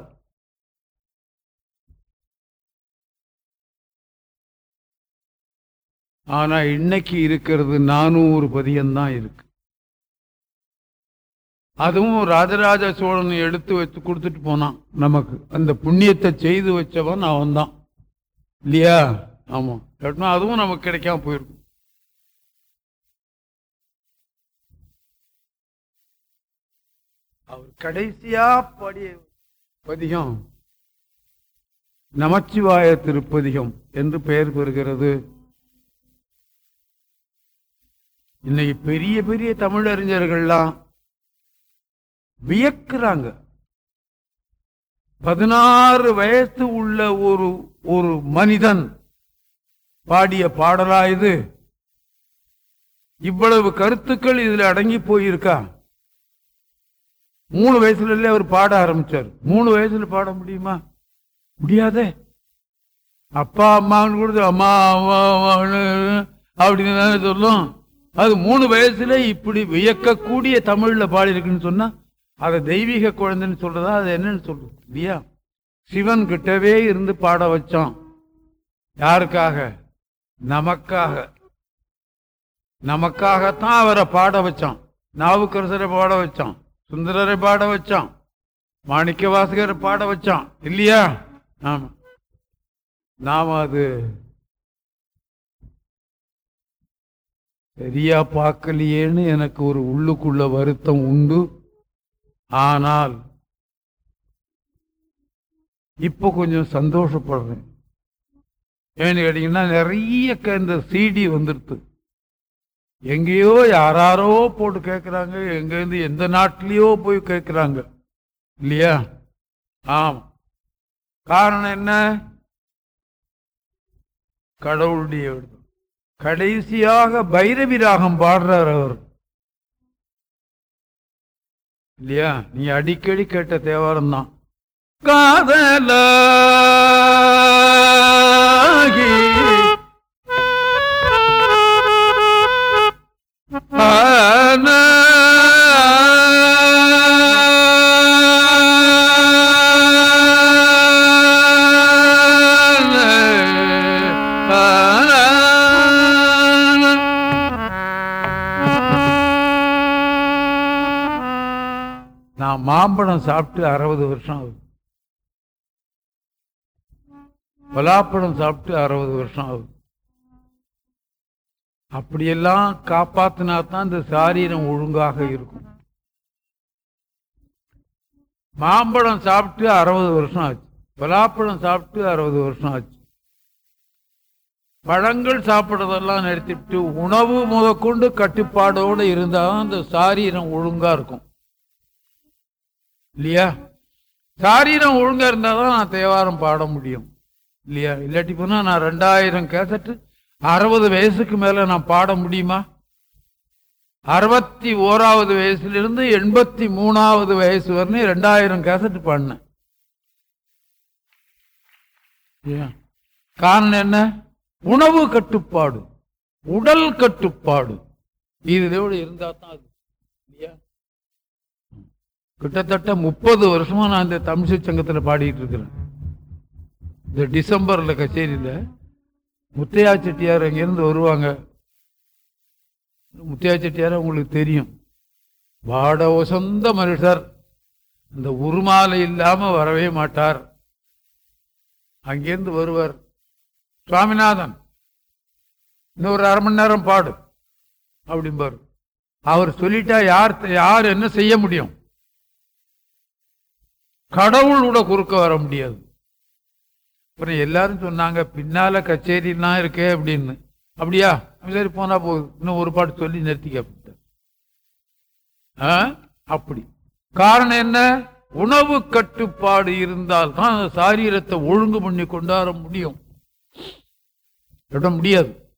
ஆனா இன்னைக்கு இருக்கிறது நானூறு பதியம்தான் இருக்கு. அதுவும் ராஜராஜ சோழன் எடுத்து வச்சு கொடுத்துட்டு போனான். நமக்கு அந்த புண்ணியத்தை செய்து வச்சவன் அவன் தான் இல்லையா? ஆமாம் இல்லாட்டினா அதுவும் நமக்கு கிடைக்காம போயிருக்கும். அவர் கடைசியா பாடிய பதிகம் நமச்சிவாய திருப்பதிகம் என்று பெயர் பெறுகிறது. இன்னைக்கு பெரிய பெரிய தமிழறிஞர்கள்லாம் வியக்கிறாங்க. பதினாறு வயசு உள்ள ஒரு ஒரு மனிதன் பாடிய பாடலா இது? இவ்வளவு கருத்துக்கள் இதுல அடங்கி போயிருக்கா? மூணு வயசுல அவர் பாட ஆரம்பிச்சார். மூணு வயசுல பாட முடியுமா? முடியாதே. அப்பா அம்மான்னு கொடுத்து அம்மா அம்மான்னு அப்படின்னு தானே சொல்லும். அது மூணு வயசுல இப்படி வியக்கக்கூடிய தமிழ்ல பாடியிருக்குன்னு சொன்னா அதை தெய்வீக குழந்தைன்னு சொல்றதா அது என்னன்னு சொல்றது? இல்லையா? சிவன் கிட்டவே இருந்து பாட வச்சோம் யாருக்காக? நமக்காக. நமக்காகத்தான் அவரை பாட வச்சோம் நாவுக்கரசரை பாட வச்சோம் சுந்தரரை பாட வச்சோம் மாணிக்க வாசகரை பாட வச்சோம் இல்லையா? ஆமா. நாம அது சரியா பார்க்கலையேன்னு எனக்கு ஒரு உள்ளுக்குள்ள வருத்தம் உண்டு. ஆனால் இப்போ கொஞ்சம் சந்தோஷப்படுறேன். ஏன்னு கேட்டீங்கன்னா நிறைய இந்த சிடி வந்துடுது எங்கேயோ யாராரோ போட்டு கேட்குறாங்க எங்கேருந்து எந்த நாட்டிலேயோ போய் கேட்குறாங்க. இல்லையா? ஆம். காரணம் என்ன? கடவுளுடைய கடைசியாக பைரவி ராகம் பாடுறார் அவர். இல்லையா? நீ அடிக்கடி கேட்ட தேவாரம் தான் காதலாகி சாப்பிட்டு அறுபது வருஷம் ஆகுது. பலாப்பழம் சாப்பிட்டு அறுபது வருஷம் ஆகுது. அப்படியெல்லாம் காப்பாத்தினா தான் இந்த சாரீரம் ஒழுங்காக இருக்கும். மாம்பழம் சாப்பிட்டு அறுபது வருஷம் ஆச்சு. பலாப்பழம் சாப்பிட்டு அறுபது வருஷம் ஆச்சு. பழங்கள் சாப்பிட்றதெல்லாம் நிறுத்திட்டு உணவு முதற்கொண்டு கட்டுப்பாடோடு இருந்தால் அந்த சாரீரம் ஒழுங்கா இருக்கும். இல்லையா? சாரீரம் ஒழுங்காக இருந்தால் தான் நான் தேவாரம் பாட முடியும். இல்லையா? இல்லாட்டி போனால் நான் ரெண்டாயிரம் கேசட்டு அறுபது வயசுக்கு மேலே நான் பாட முடியுமா? அறுபத்தி ஓராவது வயசுலேருந்து எண்பத்தி மூணாவது வயசு வரையும் ரெண்டாயிரம் கேசட்டு பாடினேன். காரணம் என்ன? உணவு கட்டுப்பாடு உடல் கட்டுப்பாடு. இதோடு இருந்தால் தான் அது. கிட்டத்தட்ட முப்பது வருஷமா நான் இந்த தமிழ்ச்சி சங்கத்தில் பாடிட்டு இருக்கிறேன். இந்த டிசம்பர்ல கச்சேரியில முத்தையா செட்டியார் அங்கிருந்து வருவாங்க. முத்தையா செட்டியார் உங்களுக்கு தெரியும். வாட ஒசந்த மனுஷர் இந்த உருமாலை இல்லாம வரவே மாட்டார். அங்கிருந்து வருவார். சுவாமிநாதன் இன்னும் ஒரு அரை மணி நேரம் பாடு அப்படிம்பார். அவர் சொல்லிட்டா யார் யார் என்ன செய்ய முடியும்? கடவுள் கூட குறுக்க வர முடியாது. அப்புறம் எல்லாரும் சொன்னாங்க பின்னால கச்சேரிலாம் இருக்கே அப்படின்னு. அப்படியா? சரி போனா போகுது இன்னும் ஒரு பாட்டு சொல்லி நிறுத்திக்க அப்படின்ட்டார். அப்படி. காரணம் என்ன? உணவு கட்டுப்பாடு இருந்தால் தான் அந்த சாரீரத்தை ஒழுங்கு பண்ணி கொண்டாட முடியும். விட முடியாது.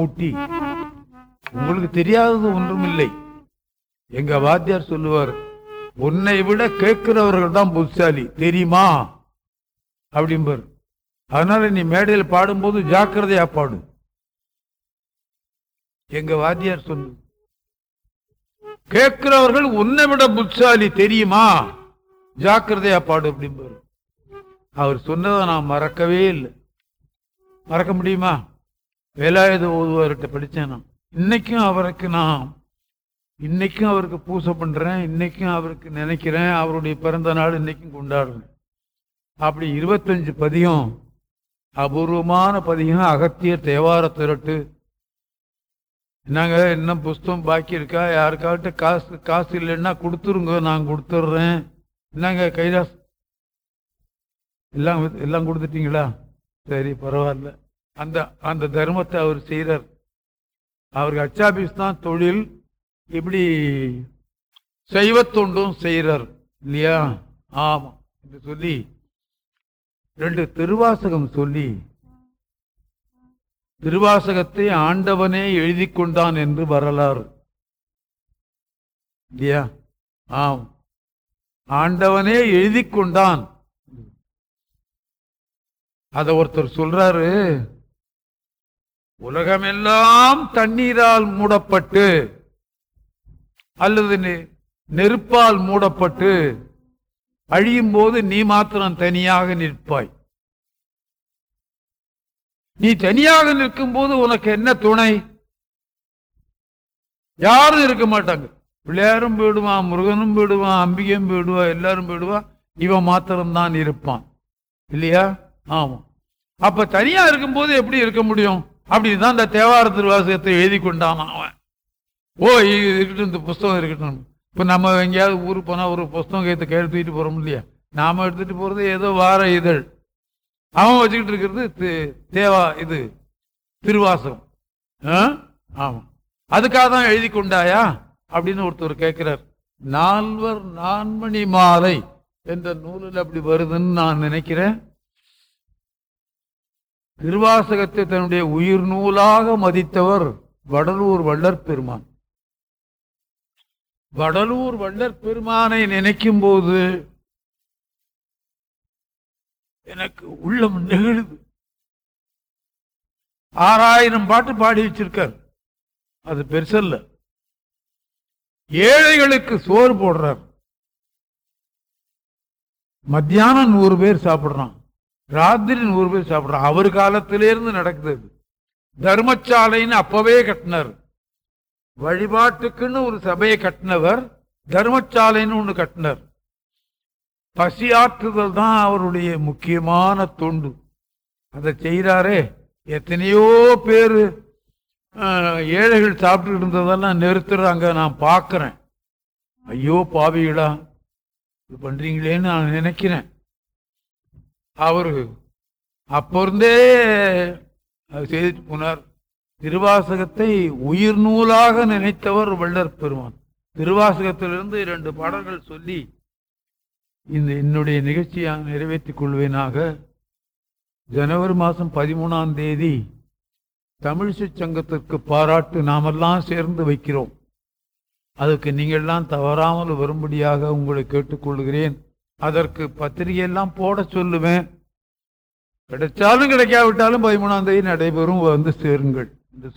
மூட்டி உங்களுக்கு தெரியாதது ஒன்றுமில்லை. எங்க வாத்தியார் சொல்லுவார் உன்னை விட கேட்கிறவர்கள் தான் புத்திசாலி தெரியுமா? அப்படிம்பார். அதனால நீ மேடையில் பாடும்போது ஜாக்கிரதையா பாடு. எங்க வாத்தியார் சொல்லு கேட்கிறவர்கள் உன்னை விட புத்திசாலி தெரியுமா? ஜாக்கிரதையா பாடு அப்படிம்பார். அவர் சொன்னதை நான் மறக்கவே இல்லை. மறக்க முடியுமா? வேலாயுத ஓதுவார்கிட்ட படித்தேன் நான். இன்னைக்கும் அவருக்கு நான் இன்னைக்கும் அவருக்கு பூசை பண்ணுறேன் இன்னைக்கும் அவருக்கு நினைக்கிறேன் அவருடைய பிறந்த நாள் இன்னைக்கும் கொண்டாடுறேன். அப்படி இருபத்தஞ்சு பதியம் அபூர்வமான பதியம் அகத்திய தேவார திரட்டு. என்னங்க இன்னும் புஸ்தகம் பாக்கி இருக்கா? யாருக்காவிட்ட காசு காசு இல்லைன்னா கொடுத்துருங்க நான் கொடுத்துட்றேன் என்னங்க கைலாஸ் எல்லாம் எல்லாம் கொடுத்துட்டீங்களா? சரி பரவாயில்ல. அந்த அந்த தர்மத்தை அவர் செய்கிறார் அவருக்கு அச்சாபீஸ் தான் தொழில் இப்படி சைவத்தொண்டும் செய்கிறார் இல்லையா? ஆமா என்று சொல்லி ரெண்டு திருவாசகம் சொல்லி திருவாசகத்தை ஆண்டவனே எழுதி கொண்டான் என்று வரலாறு இல்லையா? ஆம். ஆண்டவனே எழுதி கொண்டான். அத ஒருத்தர் சொல்றாரு உலகமெல்லாம் தண்ணீரால் மூடப்பட்டு அல்லது நெ- நெருப்பால் மூடப்பட்டு அழியும் போது நீ மாத்திரம் தனியாக நிற்பாய். நீ தனியாக நிற்கும் போது உனக்கு என்ன துணை? யாரும் இருக்க மாட்டாங்க. பிள்ளையாரும் போயிடுவான் முருகனும் போயிடுவான் அம்பிகையும் போயிடுவா எல்லாரும் போயிடுவா இவன் மாத்திரம்தான் இருப்பான். இல்லையா? ஆமா. அப்ப தனியா இருக்கும்போது எப்படி இருக்க முடியும்? அப்படின்னு தான் இந்த தேவார திருவாசகத்தை எழுதி கொண்டான் அவன். ஓ இது இருக்கட்டும் இந்த புஸ்தகம் இருக்கட்டும். இப்போ நம்ம எங்கேயாவது ஊருக்கு போனால் ஒரு புஸ்தகம் கேத்து கையில் போகிறோம் இல்லையா? நாம் எடுத்துகிட்டு போகிறது ஏதோ வார இதழ். அவன் வச்சுக்கிட்டு இருக்கிறது தே- தேவா இது திருவாசகம். ஆ? அதுக்காக தான் எழுதி கொண்டாயா அப்படின்னு ஒருத்தர் கேட்கிறார். நால்வர் நான்மணி மாலை என்ற நூலில் அப்படி வருதுன்னு நான் நினைக்கிறேன். திருவாசகத்தை தன்னுடைய உயிர் நூலாக மதித்தவர் வடலூர் வள்ளற் பெருமான். வடலூர் வள்ளற் பெருமானை நினைக்கும் போது எனக்கு உள்ளம் நெகிழுது. ஆறாயிரம் பாட்டு பாடி வச்சிருக்கார். அது பெருசல்ல ஏழைகளுக்கு சோறு போடுறார். மத்தியானம் நூறு பேர் சாப்பிடுறான். ராத்திரி நூறு பேர் சாப்பிடுறான் அவர் காலத்திலேருந்து நடக்குது. அது. தர்மசாலைன்னு அப்பவே கட்டினார். வழிபாட்டுக்குன்னு ஒரு சபையை கட்டினவர் தர்மச்சாலைன்னு ஒன்று கட்டினார். பசியாற்றுதல் தான் அவருடைய முக்கியமான தொண்டு. அதை செய்கிறாரே எத்தனையோ பேர் ஏழைகள் சாப்பிட்டு இருந்ததெல்லாம் நிறுத்துறாங்க நான் பார்க்குறேன். ஐயோ பாவிகளா இது பண்ணுறீங்களேன்னு நான் நினைக்கிறேன். அவர் அப்போ இருந்தே போனார். திருவாசகத்தை உயிர் நூலாக நினைத்தவர் வள்ளற் பெருமான். திருவாசகத்திலிருந்து இரண்டு பாடல்கள் சொல்லி இந்த என்னுடைய நிகழ்ச்சியை நிறைவேற்றிக் கொள்வேனாக. ஜனவரி மாதம் பதிமூணாம் தேதி தமிழிசை சங்கத்திற்கு பாராட்டு நாமெல்லாம் சேர்ந்து வைக்கிறோம். அதுக்கு நீங்கள்லாம் தவறாமல் வரும்படியாக உங்களை கேட்டுக்கொள்கிறேன் அதற்கு பத்திரிகையெல்லாம் போட சொல்லுவேன். கிடைச்சாலும் கிடைக்காவிட்டாலும் பதிமூணாம் தேதி நடைபெறும் வந்து சேருங்கள் என்று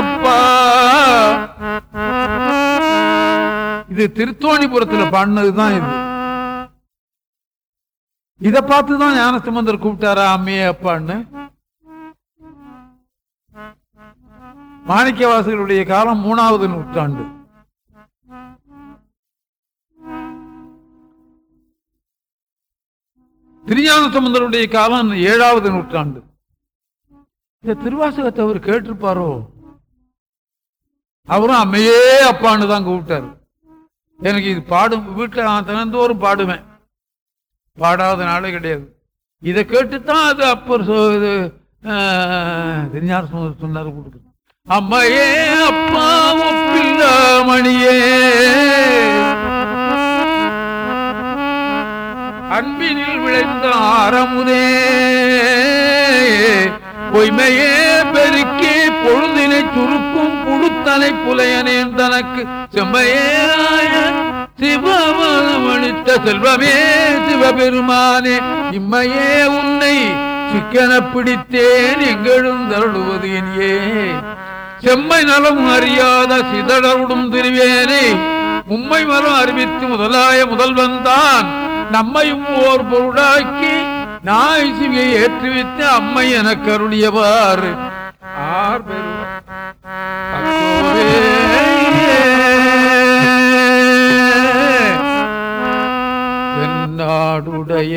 அப்பா. இது திருத்தோணிபுரத்துல பாடினதுதான் இது. இத பார்த்துதான் ஞானசம்பந்தர் கூப்பிட்டாரா அம்மையே அப்பான்னு? மாணிக்கவாசகருடைய காலம் மூணாவது நூற்றாண்டு. திருஞான சம்பந்தருடைய காலம் ஏழாவது நூற்றாண்டு. இந்த திருவாசகத்தை அவர் கேட்டிருப்பாரோ? அவரும் அம்மையே அப்பான்னு தான் கூப்பிட்டாரு. எனக்கு இது பாடும் வீட்டில் நான் தினந்தோறும் பாடுவேன். பாடாத நாளே கிடையாது. இதை கேட்டுத்தான் அது அப்பர் சொ- இது திருஞான சொன்னார் கொடுக்குது அம்மையே அப்பா ஒப்பில்ல மணியே. அன்பினில் விளைந்த ஆரமுதே. பொய்மையே பெருக்கி பொழுதினை சுருக்கும் புழுத்தனை புலையனேன் தனக்கு. செம்மையேய சிவமணித்த செல்வமே சிவபெருமானே இம்மையே உன்னை சிக்கன பிடித்தேன் எங்களும் தருடுவது எனியே செம்மை நலம் அறியாத சிதடருடும் திருவேனே உம்மை மரம் அறிவித்து முதலாய முதல்வன் தான். நம்மையும் ஓர் பொருளாக்கி நாய் சிவியை ஏற்றுவித்து அம்மை என அருளியவாறு ஆர் பெரும் தென்னாடுடைய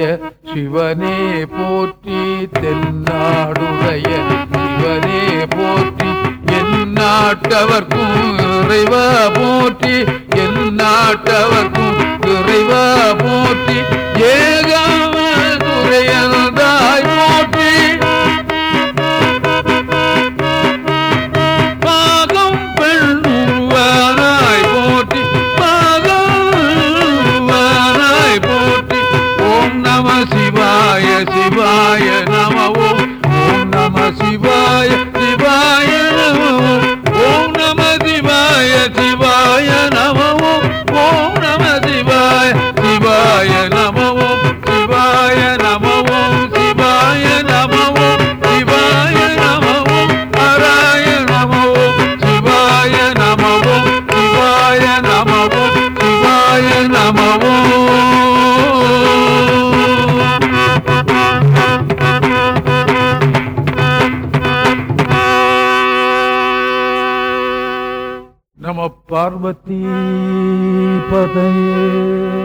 சிவனே போற்றி தென்னாடுடைய சிவனே போற்றி. என் நாட்டவர்க்கும் இறைவா போற்றி என் நாட்டவர்க்கும் இறைவா போற்றி. ஏகாம துறையதாய் போற்றி. நம சிவாய சிவாய நம பார்வதி பதையே